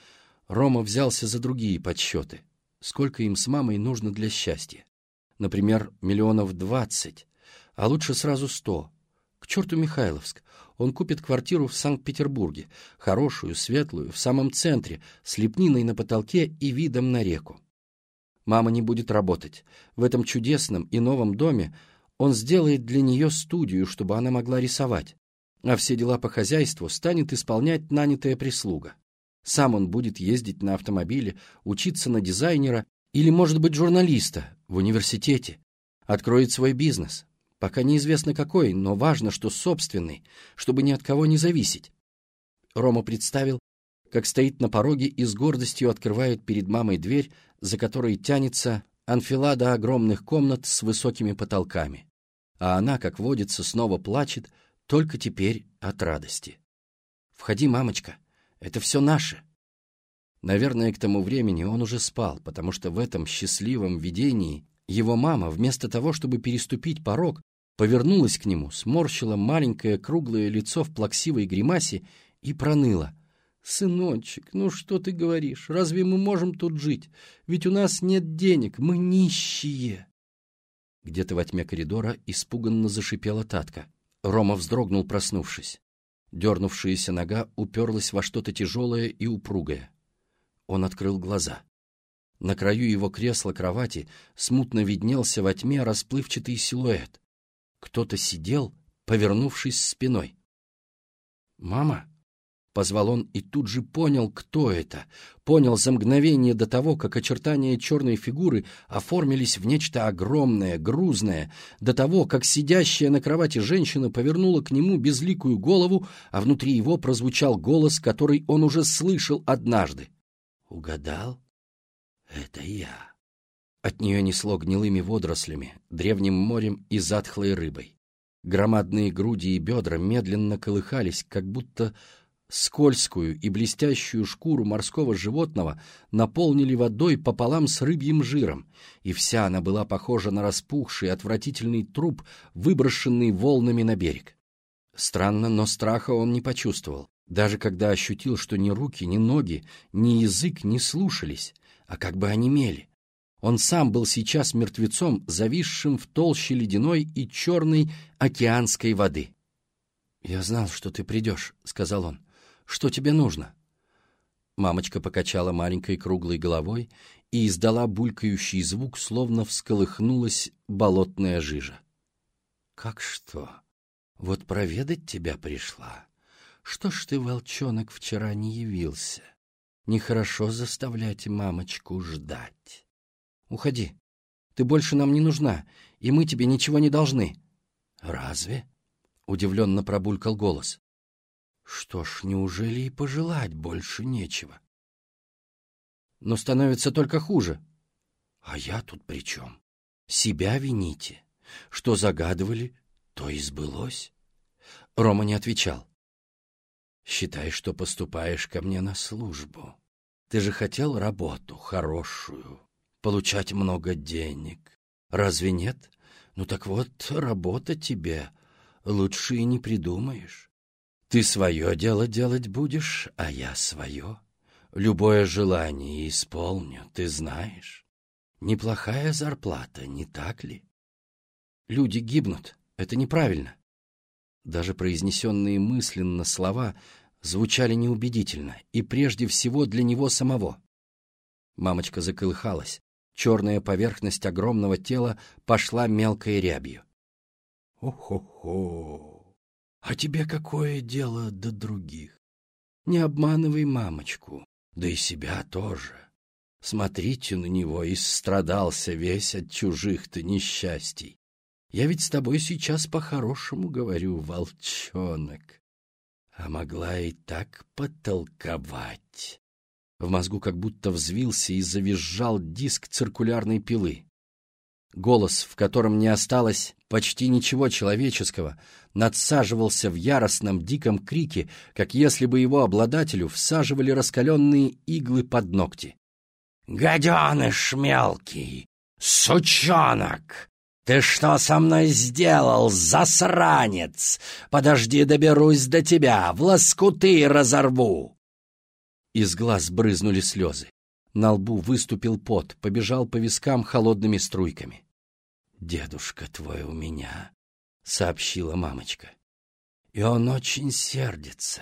Speaker 1: Рома взялся за другие подсчеты. Сколько им с мамой нужно для счастья? Например, миллионов двадцать, а лучше сразу сто. К черту Михайловск. Он купит квартиру в Санкт-Петербурге, хорошую, светлую, в самом центре, с лепниной на потолке и видом на реку. Мама не будет работать. В этом чудесном и новом доме он сделает для нее студию, чтобы она могла рисовать. А все дела по хозяйству станет исполнять нанятая прислуга. Сам он будет ездить на автомобиле, учиться на дизайнера или, может быть, журналиста в университете. Откроет свой бизнес. Пока неизвестно какой, но важно, что собственный, чтобы ни от кого не зависеть. Рома представил, как стоит на пороге и с гордостью открывает перед мамой дверь, за которой тянется анфилада огромных комнат с высокими потолками. А она, как водится, снова плачет, только теперь от радости. «Входи, мамочка, это все наше». Наверное, к тому времени он уже спал, потому что в этом счастливом видении его мама, вместо того, чтобы переступить порог, повернулась к нему, сморщила маленькое круглое лицо в плаксивой гримасе и проныла. «Сыночек, ну что ты говоришь? Разве мы можем тут жить? Ведь у нас нет денег, мы нищие!» Где-то во тьме коридора испуганно зашипела Татка. Рома вздрогнул, проснувшись. Дернувшаяся нога уперлась во что-то тяжелое и упругое. Он открыл глаза. На краю его кресла-кровати смутно виднелся во тьме расплывчатый силуэт. Кто-то сидел, повернувшись спиной. «Мама?» — позвал он и тут же понял, кто это. Понял за мгновение до того, как очертания черной фигуры оформились в нечто огромное, грузное, до того, как сидящая на кровати женщина повернула к нему безликую голову, а внутри его прозвучал голос, который он уже слышал однажды. «Угадал? Это я». От нее несло гнилыми водорослями, древним морем и затхлой рыбой. Громадные груди и бедра медленно колыхались, как будто скользкую и блестящую шкуру морского животного наполнили водой пополам с рыбьим жиром, и вся она была похожа на распухший отвратительный труп, выброшенный волнами на берег. Странно, но страха он не почувствовал, даже когда ощутил, что ни руки, ни ноги, ни язык не слушались, а как бы онемели. Он сам был сейчас мертвецом, зависшим в толще ледяной и черной океанской воды. «Я знал, что ты придешь», — сказал он. «Что тебе нужно?» Мамочка покачала маленькой круглой головой и издала булькающий звук, словно всколыхнулась болотная жижа. «Как что? Вот проведать тебя пришла. Что ж ты, волчонок, вчера не явился? Нехорошо заставлять мамочку ждать». Уходи. Ты больше нам не нужна, и мы тебе ничего не должны. Разве? Удивленно пробулькал голос. Что ж, неужели и пожелать больше нечего? Но становится только хуже. А я тут при чем? Себя вините. Что загадывали, то и сбылось. Рома не отвечал. Считай, что поступаешь ко мне на службу. Ты же хотел работу хорошую, получать много денег. Разве нет? Ну так вот, работа тебе. Лучше и не придумаешь. Ты свое дело делать будешь, а я свое. Любое желание исполню, ты знаешь. Неплохая зарплата, не так ли? Люди гибнут, это неправильно. Даже произнесенные мысленно слова звучали неубедительно, и прежде всего для него самого. Мамочка заколыхалась, Черная поверхность огромного тела пошла мелкой рябью. «О-хо-хо! А тебе какое дело до других? Не обманывай мамочку, да и себя тоже. Смотрите на него, и страдался весь от чужих-то несчастий. Я ведь с тобой сейчас по-хорошему говорю, волчонок. А могла и так потолковать. В мозгу как будто взвился и завизжал диск циркулярной пилы. Голос, в котором не осталось почти ничего человеческого, надсаживался в яростном диком крике, как если бы его обладателю всаживали раскаленные иглы под ногти. «Гаденыш мелкий! Сучонок! Ты что со мной сделал, засранец? Подожди, доберусь до тебя, в лоскуты разорву!» Из глаз брызнули слезы. На лбу выступил пот, побежал по вискам холодными струйками. «Дедушка твой у меня», — сообщила мамочка. «И он очень сердится.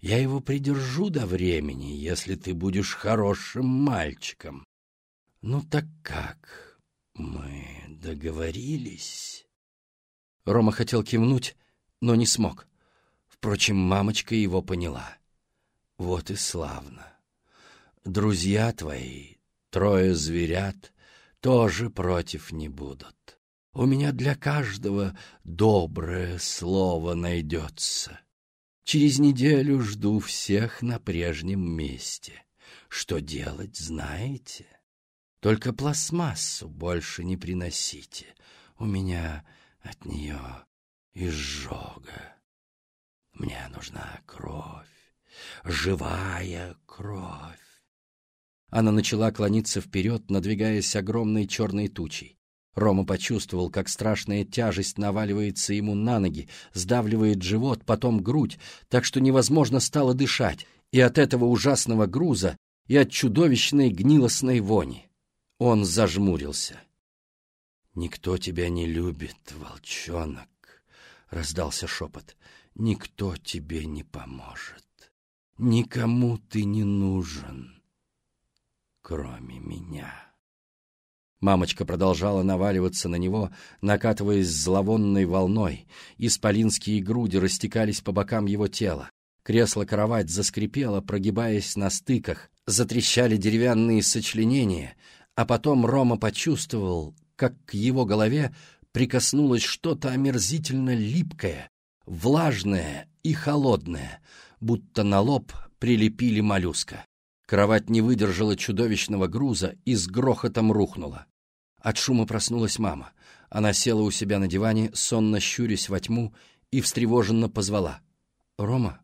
Speaker 1: Я его придержу до времени, если ты будешь хорошим мальчиком. Ну так как? Мы договорились?» Рома хотел кивнуть, но не смог. Впрочем, мамочка его поняла. «Вот и славно. Друзья твои, трое зверят, тоже против не будут. У меня для каждого доброе слово найдется. Через неделю жду всех на прежнем месте. Что делать, знаете? Только пластмассу больше не приносите. У меня от нее изжога. Мне нужна кровь, живая кровь. Она начала клониться вперед, надвигаясь огромной черной тучей. Рома почувствовал, как страшная тяжесть наваливается ему на ноги, сдавливает живот, потом грудь, так что невозможно стало дышать, и от этого ужасного груза, и от чудовищной гнилостной вони. Он зажмурился. «Никто тебя не любит, волчонок», — раздался шепот. «Никто тебе не поможет. Никому ты не нужен» кроме меня. Мамочка продолжала наваливаться на него, накатываясь зловонной волной. Исполинские груди растекались по бокам его тела. Кресло-кровать заскрипело, прогибаясь на стыках. Затрещали деревянные сочленения, а потом Рома почувствовал, как к его голове прикоснулось что-то омерзительно липкое, влажное и холодное, будто на лоб прилепили моллюска. Кровать не выдержала чудовищного груза и с грохотом рухнула. От шума проснулась мама. Она села у себя на диване, сонно щурясь во тьму, и встревоженно позвала. «Рома?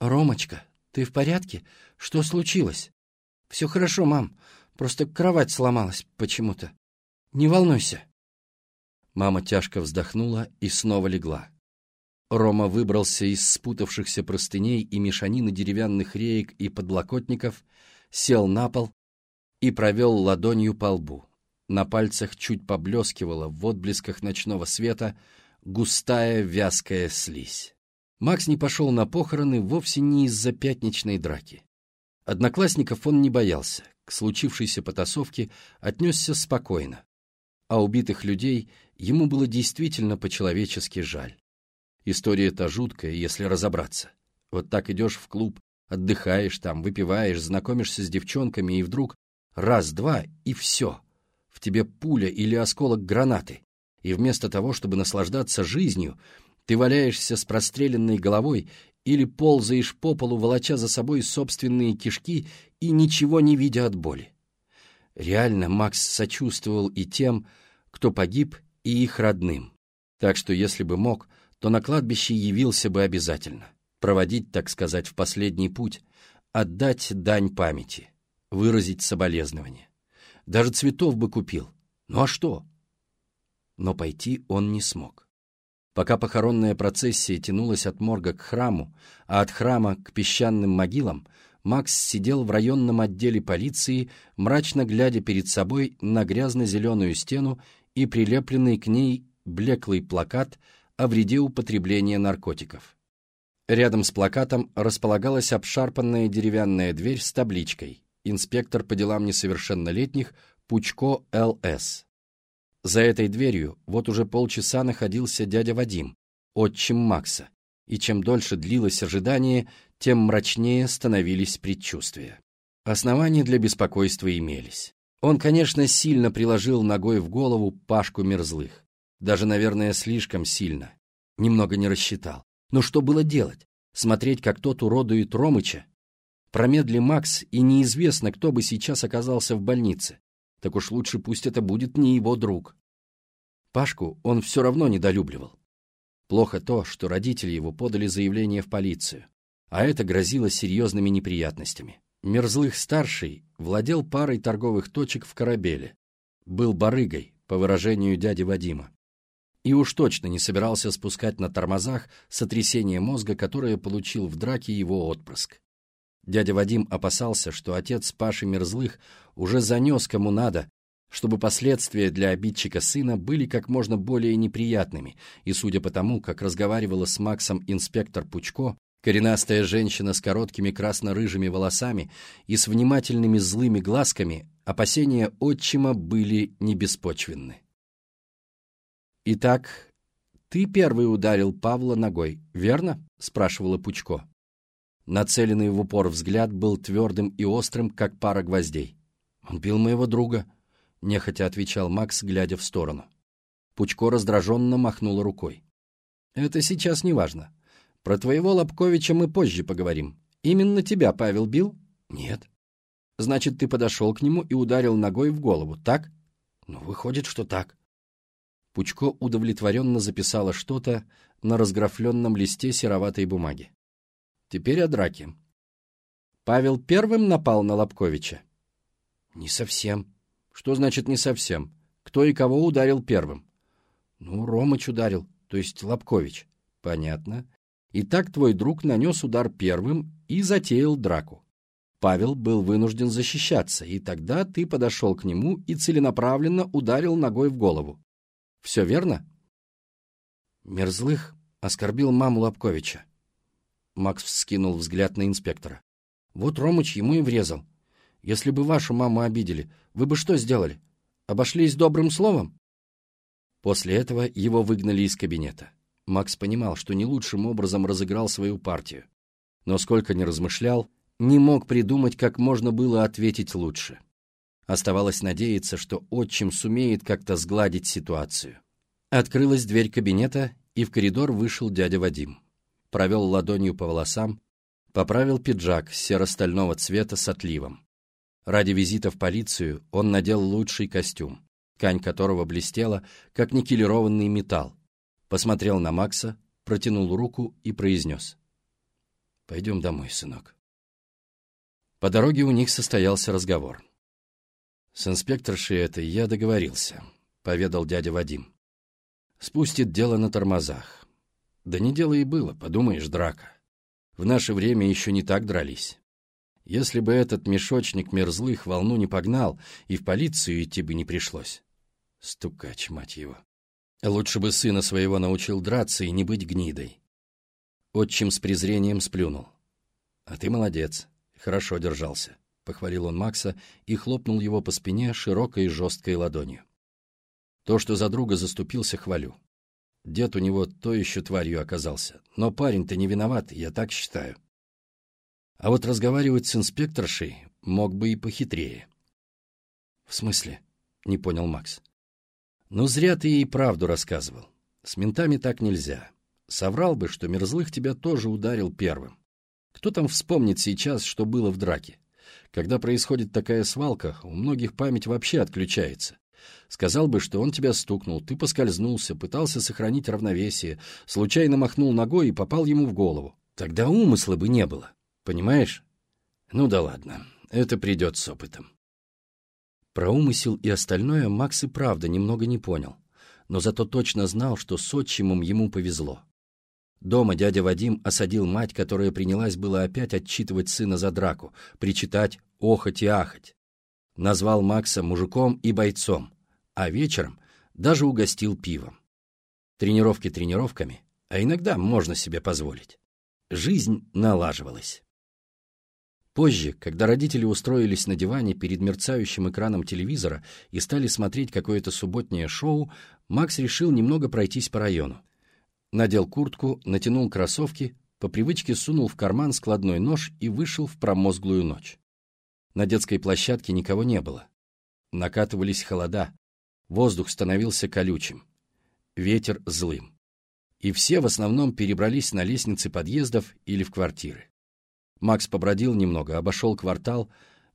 Speaker 1: Ромочка, ты в порядке? Что случилось?» «Все хорошо, мам. Просто кровать сломалась почему-то. Не волнуйся». Мама тяжко вздохнула и снова легла. Рома выбрался из спутавшихся простыней и мешанины деревянных реек и подлокотников, сел на пол и провел ладонью по лбу. На пальцах чуть поблескивала в отблесках ночного света густая вязкая слизь. Макс не пошел на похороны вовсе не из-за пятничной драки. Одноклассников он не боялся, к случившейся потасовке отнесся спокойно, а убитых людей ему было действительно по-человечески жаль. История-то жуткая, если разобраться. Вот так идешь в клуб, отдыхаешь там, выпиваешь, знакомишься с девчонками, и вдруг раз-два — и все. В тебе пуля или осколок гранаты. И вместо того, чтобы наслаждаться жизнью, ты валяешься с простреленной головой или ползаешь по полу, волоча за собой собственные кишки и ничего не видя от боли. Реально Макс сочувствовал и тем, кто погиб, и их родным. Так что, если бы мог, то на кладбище явился бы обязательно. Проводить, так сказать, в последний путь, отдать дань памяти, выразить соболезнование. Даже цветов бы купил. Ну а что? Но пойти он не смог. Пока похоронная процессия тянулась от морга к храму, а от храма к песчаным могилам, Макс сидел в районном отделе полиции, мрачно глядя перед собой на грязно-зеленую стену и прилепленный к ней блеклый плакат о вреде употребления наркотиков. Рядом с плакатом располагалась обшарпанная деревянная дверь с табличкой «Инспектор по делам несовершеннолетних Пучко Л.С.». За этой дверью вот уже полчаса находился дядя Вадим, отчим Макса, и чем дольше длилось ожидание, тем мрачнее становились предчувствия. Основания для беспокойства имелись. Он, конечно, сильно приложил ногой в голову Пашку Мерзлых. Даже, наверное, слишком сильно. Немного не рассчитал. Но что было делать? Смотреть, как тот уродует Ромыча? Промедли Макс, и неизвестно, кто бы сейчас оказался в больнице. Так уж лучше пусть это будет не его друг. Пашку он все равно недолюбливал. Плохо то, что родители его подали заявление в полицию, а это грозило серьезными неприятностями. Мерзлых-старший владел парой торговых точек в Корабеле, был барыгой, по выражению дяди Вадима, и уж точно не собирался спускать на тормозах сотрясение мозга, которое получил в драке его отпрыск. Дядя Вадим опасался, что отец Паши Мерзлых уже занес кому надо, чтобы последствия для обидчика сына были как можно более неприятными, и судя по тому, как разговаривала с Максом инспектор Пучко, коренастая женщина с короткими красно-рыжими волосами и с внимательными злыми глазками, опасения отчима были небеспочвенны. «Итак, ты первый ударил Павла ногой, верно?» — спрашивала Пучко. Нацеленный в упор взгляд был твердым и острым, как пара гвоздей. «Он бил моего друга», — нехотя отвечал Макс, глядя в сторону. Пучко раздраженно махнула рукой. «Это сейчас не важно. Про твоего Лобковича мы позже поговорим. Именно тебя Павел бил?» «Нет». «Значит, ты подошел к нему и ударил ногой в голову, так?» «Ну, выходит, что так». Пучко удовлетворенно записала что-то на разграфленном листе сероватой бумаги. Теперь о драке. Павел первым напал на Лобковича? Не совсем. Что значит не совсем? Кто и кого ударил первым? Ну, Ромыч ударил, то есть Лобкович. Понятно. И так твой друг нанес удар первым и затеял драку. Павел был вынужден защищаться, и тогда ты подошел к нему и целенаправленно ударил ногой в голову. Все верно? Мерзлых оскорбил маму Лобковича. Макс вскинул взгляд на инспектора. «Вот Ромыч ему и врезал. Если бы вашу маму обидели, вы бы что сделали? Обошлись добрым словом?» После этого его выгнали из кабинета. Макс понимал, что не лучшим образом разыграл свою партию. Но сколько ни размышлял, не мог придумать, как можно было ответить лучше. Оставалось надеяться, что отчим сумеет как-то сгладить ситуацию. Открылась дверь кабинета, и в коридор вышел дядя Вадим провел ладонью по волосам, поправил пиджак серо-стального цвета с отливом. Ради визита в полицию он надел лучший костюм, ткань которого блестела, как никелированный металл. Посмотрел на Макса, протянул руку и произнес. «Пойдем домой, сынок». По дороге у них состоялся разговор. «С инспекторшей этой я договорился», — поведал дядя Вадим. «Спустит дело на тормозах. Да не дело и было, подумаешь, драка. В наше время еще не так дрались. Если бы этот мешочник мерзлых волну не погнал, и в полицию идти бы не пришлось. Стукач, мать его. Лучше бы сына своего научил драться и не быть гнидой. Отчим с презрением сплюнул. «А ты молодец, хорошо держался», — похвалил он Макса и хлопнул его по спине широкой и жесткой ладонью. «То, что за друга заступился, хвалю. Дед у него то еще тварью оказался. Но парень-то не виноват, я так считаю. А вот разговаривать с инспекторшей мог бы и похитрее. «В смысле?» — не понял Макс. «Ну, зря ты ей правду рассказывал. С ментами так нельзя. Соврал бы, что Мерзлых тебя тоже ударил первым. Кто там вспомнит сейчас, что было в драке? Когда происходит такая свалка, у многих память вообще отключается. Сказал бы, что он тебя стукнул, ты поскользнулся, пытался сохранить равновесие, случайно махнул ногой и попал ему в голову. Тогда умысла бы не было. Понимаешь? Ну да ладно, это придет с опытом. Про умысел и остальное Макс и правда немного не понял, но зато точно знал, что с отчимом ему повезло. Дома дядя Вадим осадил мать, которая принялась было опять отчитывать сына за драку, причитать, охать и ахать назвал Макса мужиком и бойцом, а вечером даже угостил пивом. Тренировки тренировками, а иногда можно себе позволить. Жизнь налаживалась. Позже, когда родители устроились на диване перед мерцающим экраном телевизора и стали смотреть какое-то субботнее шоу, Макс решил немного пройтись по району. Надел куртку, натянул кроссовки, по привычке сунул в карман складной нож и вышел в промозглую ночь. На детской площадке никого не было. Накатывались холода. Воздух становился колючим. ветер злым. И все в основном перебрались на лестницы подъездов или в квартиры. Макс побродил немного, обошел квартал,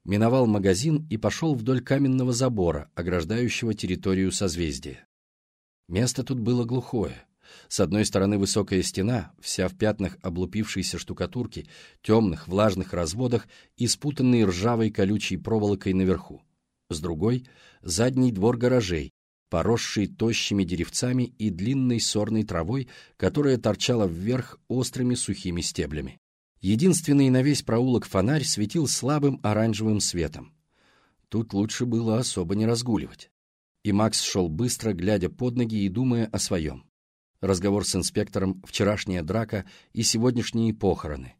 Speaker 1: миновал магазин и пошел вдоль каменного забора, ограждающего территорию созвездия. Место тут было глухое. С одной стороны высокая стена, вся в пятнах облупившейся штукатурки, темных влажных разводах и спутанной ржавой колючей проволокой наверху. С другой — задний двор гаражей, поросший тощими деревцами и длинной сорной травой, которая торчала вверх острыми сухими стеблями. Единственный на весь проулок фонарь светил слабым оранжевым светом. Тут лучше было особо не разгуливать. И Макс шел быстро, глядя под ноги и думая о своем. Разговор с инспектором, вчерашняя драка и сегодняшние похороны.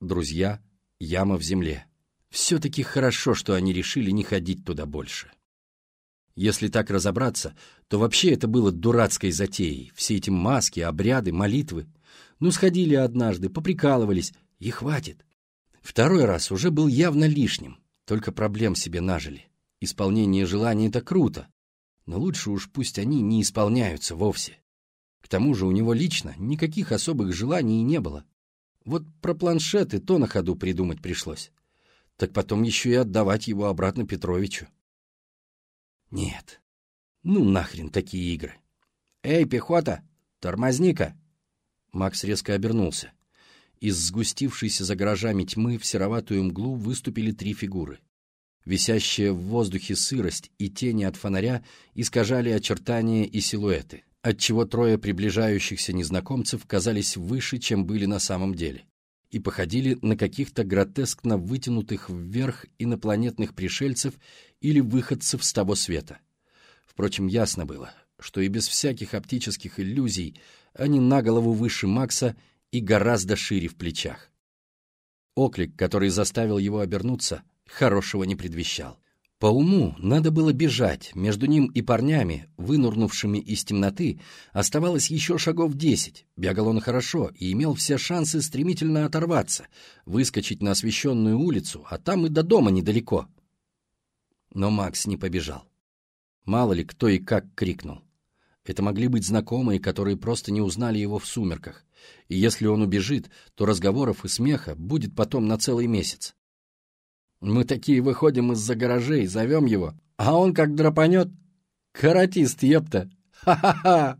Speaker 1: Друзья, яма в земле. Все-таки хорошо, что они решили не ходить туда больше. Если так разобраться, то вообще это было дурацкой затеей. Все эти маски, обряды, молитвы. Ну, сходили однажды, поприкалывались, и хватит. Второй раз уже был явно лишним, только проблем себе нажили. Исполнение желаний — это круто, но лучше уж пусть они не исполняются вовсе. К тому же у него лично никаких особых желаний не было. Вот про планшеты то на ходу придумать пришлось. Так потом еще и отдавать его обратно Петровичу. Нет. Ну нахрен такие игры. «Эй, пехота! Тормозни-ка!» Макс резко обернулся. Из сгустившейся за гаражами тьмы в сероватую мглу выступили три фигуры. Висящая в воздухе сырость и тени от фонаря искажали очертания и силуэты, отчего трое приближающихся незнакомцев казались выше, чем были на самом деле, и походили на каких-то гротескно вытянутых вверх инопланетных пришельцев или выходцев с того света. Впрочем, ясно было, что и без всяких оптических иллюзий они на голову выше Макса и гораздо шире в плечах. Оклик, который заставил его обернуться, хорошего не предвещал. По уму надо было бежать, между ним и парнями, вынурнувшими из темноты, оставалось еще шагов десять. Бегал он хорошо и имел все шансы стремительно оторваться, выскочить на освещенную улицу, а там и до дома недалеко. Но Макс не побежал. Мало ли кто и как крикнул. Это могли быть знакомые, которые просто не узнали его в сумерках. И если он убежит, то разговоров и смеха будет потом на целый месяц. Мы такие выходим из-за гаражей, зовем его, а он как драпанет. Каратист, епта! Ха-ха-ха!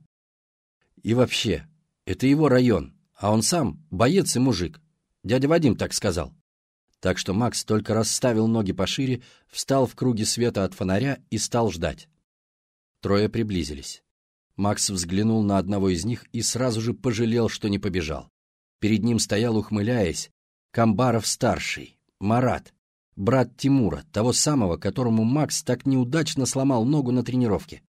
Speaker 1: И вообще, это его район, а он сам боец и мужик. Дядя Вадим так сказал. Так что Макс только расставил ноги пошире, встал в круге света от фонаря и стал ждать. Трое приблизились. Макс взглянул на одного из них и сразу же пожалел, что не побежал. Перед ним стоял, ухмыляясь, Камбаров-старший, Марат, брат Тимура, того самого, которому Макс так неудачно сломал ногу на тренировке.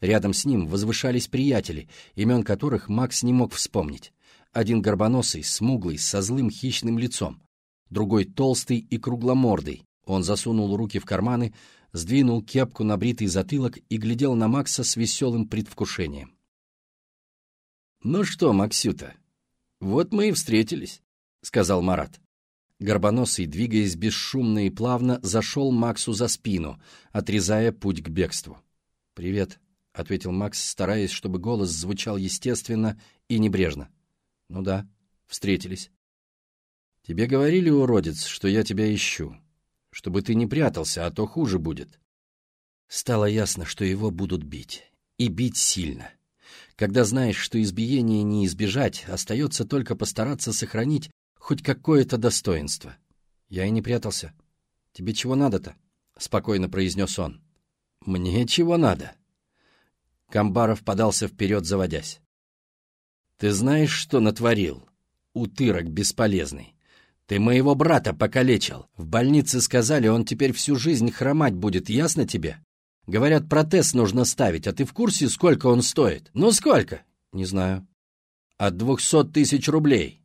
Speaker 1: Рядом с ним возвышались приятели, имен которых Макс не мог вспомнить. Один горбоносый, смуглый, со злым хищным лицом другой толстый и кругломордый. Он засунул руки в карманы, сдвинул кепку на бритый затылок и глядел на Макса с веселым предвкушением. «Ну что, Максюта, вот мы и встретились», — сказал Марат. Горбоносый, двигаясь бесшумно и плавно, зашел Максу за спину, отрезая путь к бегству. «Привет», — ответил Макс, стараясь, чтобы голос звучал естественно и небрежно. «Ну да, встретились». Тебе говорили, уродец, что я тебя ищу. Чтобы ты не прятался, а то хуже будет. Стало ясно, что его будут бить. И бить сильно. Когда знаешь, что избиения не избежать, остается только постараться сохранить хоть какое-то достоинство. Я и не прятался. Тебе чего надо-то? Спокойно произнес он. Мне чего надо? Камбаров подался вперед, заводясь. Ты знаешь, что натворил? Утырок бесполезный. Ты моего брата покалечил. В больнице сказали, он теперь всю жизнь хромать будет, ясно тебе? Говорят, протез нужно ставить, а ты в курсе, сколько он стоит? Ну, сколько? Не знаю. От двухсот тысяч рублей.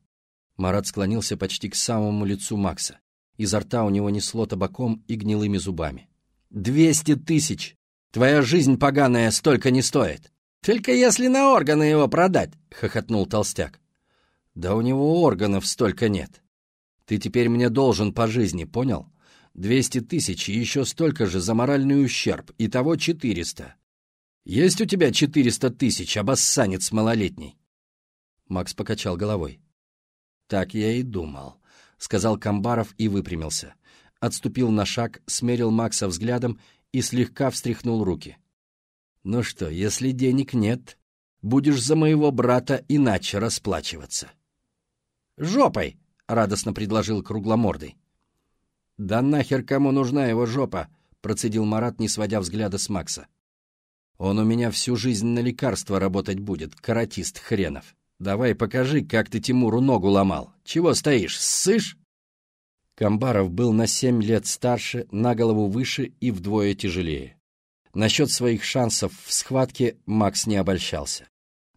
Speaker 1: Марат склонился почти к самому лицу Макса. Изо рта у него несло табаком и гнилыми зубами. «Двести тысяч! Твоя жизнь поганая столько не стоит! Только если на органы его продать!» — хохотнул толстяк. «Да у него органов столько нет!» Ты теперь мне должен по жизни, понял? Двести тысяч и еще столько же за моральный ущерб, итого четыреста. Есть у тебя четыреста тысяч, обоссанец малолетний?» Макс покачал головой. «Так я и думал», — сказал Камбаров и выпрямился. Отступил на шаг, смерил Макса взглядом и слегка встряхнул руки. «Ну что, если денег нет, будешь за моего брата иначе расплачиваться». «Жопой!» — радостно предложил кругломордый. «Да нахер кому нужна его жопа?» — процедил Марат, не сводя взгляда с Макса. «Он у меня всю жизнь на лекарства работать будет, каратист хренов. Давай покажи, как ты Тимуру ногу ломал. Чего стоишь, ссышь?» Камбаров был на семь лет старше, на голову выше и вдвое тяжелее. Насчет своих шансов в схватке Макс не обольщался.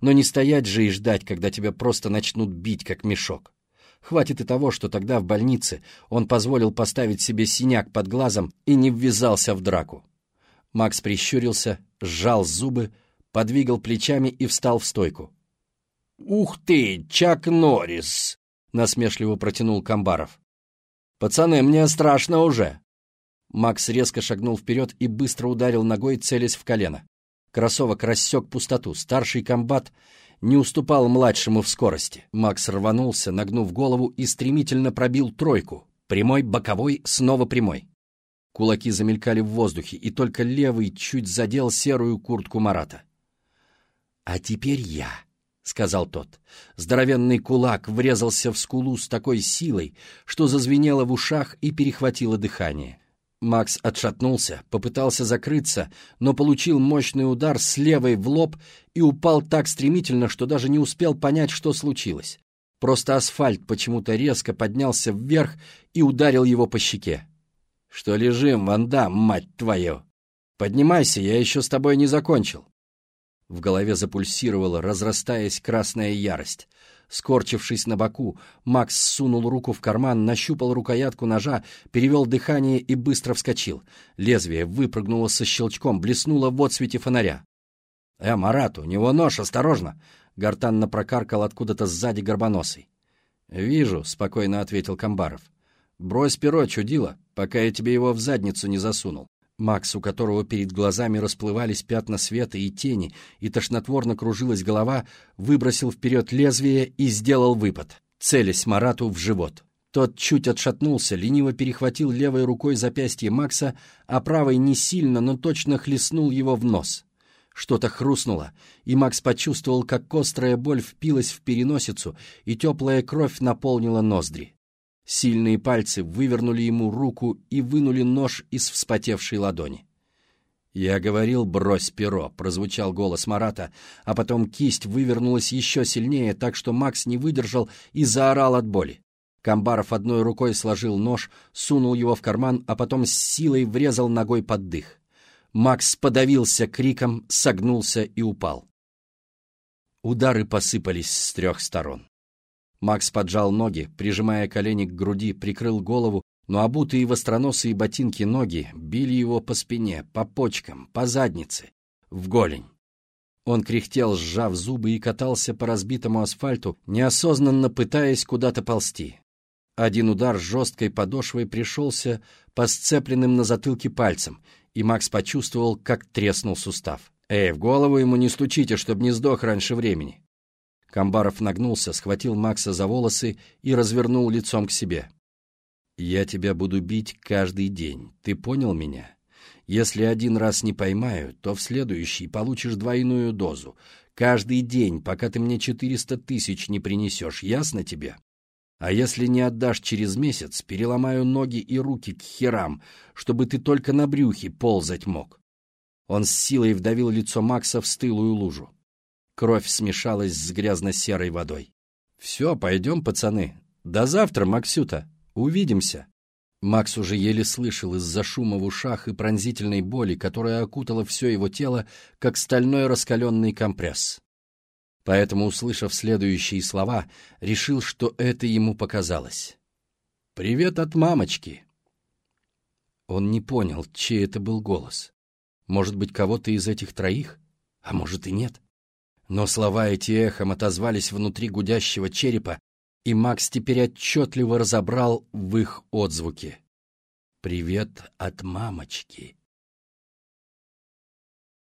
Speaker 1: Но не стоять же и ждать, когда тебя просто начнут бить, как мешок. Хватит и того, что тогда в больнице он позволил поставить себе синяк под глазом и не ввязался в драку. Макс прищурился, сжал зубы, подвигал плечами и встал в стойку. «Ух ты, Чак Норрис!» — насмешливо протянул Камбаров. «Пацаны, мне страшно уже!» Макс резко шагнул вперед и быстро ударил ногой, целясь в колено. Кроссовок рассек пустоту. Старший комбат не уступал младшему в скорости. Макс рванулся, нагнув голову и стремительно пробил тройку. Прямой, боковой, снова прямой. Кулаки замелькали в воздухе, и только левый чуть задел серую куртку Марата. «А теперь я», — сказал тот. Здоровенный кулак врезался в скулу с такой силой, что зазвенело в ушах и перехватило дыхание. Макс отшатнулся, попытался закрыться, но получил мощный удар с левой в лоб и упал так стремительно, что даже не успел понять, что случилось. Просто асфальт почему-то резко поднялся вверх и ударил его по щеке. «Что лежим, Ванда, мать твою! Поднимайся, я еще с тобой не закончил!» В голове запульсировала, разрастаясь красная ярость. Скорчившись на боку, Макс сунул руку в карман, нащупал рукоятку ножа, перевел дыхание и быстро вскочил. Лезвие выпрыгнуло со щелчком, блеснуло в отсвете фонаря. «Э, Марат, у него нож, осторожно!» — гортанно прокаркал откуда-то сзади горбоносый. «Вижу», — спокойно ответил Камбаров. «Брось перо, чудило, пока я тебе его в задницу не засунул». Макс, у которого перед глазами расплывались пятна света и тени, и тошнотворно кружилась голова, выбросил вперед лезвие и сделал выпад, целясь Марату в живот. Тот чуть отшатнулся, лениво перехватил левой рукой запястье Макса, а правой не сильно, но точно хлестнул его в нос. Что-то хрустнуло, и Макс почувствовал, как острая боль впилась в переносицу, и теплая кровь наполнила ноздри. Сильные пальцы вывернули ему руку и вынули нож из вспотевшей ладони. «Я говорил, брось перо», — прозвучал голос Марата, а потом кисть вывернулась еще сильнее, так что Макс не выдержал и заорал от боли. Камбаров одной рукой сложил нож, сунул его в карман, а потом с силой врезал ногой под дых. Макс подавился криком, согнулся и упал. Удары посыпались с трех сторон. Макс поджал ноги, прижимая колени к груди, прикрыл голову, но обутые востроносые ботинки ноги били его по спине, по почкам, по заднице, в голень. Он кряхтел, сжав зубы, и катался по разбитому асфальту, неосознанно пытаясь куда-то ползти. Один удар жесткой подошвой пришелся по сцепленным на затылке пальцам, и Макс почувствовал, как треснул сустав. «Эй, в голову ему не стучите, чтобы не сдох раньше времени!» Камбаров нагнулся, схватил Макса за волосы и развернул лицом к себе. «Я тебя буду бить каждый день, ты понял меня? Если один раз не поймаю, то в следующий получишь двойную дозу. Каждый день, пока ты мне четыреста тысяч не принесешь, ясно тебе? А если не отдашь через месяц, переломаю ноги и руки к херам, чтобы ты только на брюхе ползать мог». Он с силой вдавил лицо Макса в стылую лужу. Кровь смешалась с грязно-серой водой. «Все, пойдем, пацаны. До завтра, Максюта. Увидимся». Макс уже еле слышал из-за шума в ушах и пронзительной боли, которая окутала все его тело, как стальной раскаленный компресс. Поэтому, услышав следующие слова, решил, что это ему показалось. «Привет от мамочки!» Он не понял, чей это был голос. Может быть, кого-то из этих троих? А может и нет. Но слова эти эхом отозвались внутри гудящего черепа, и Макс теперь отчетливо разобрал в их отзвуке. «Привет от мамочки»,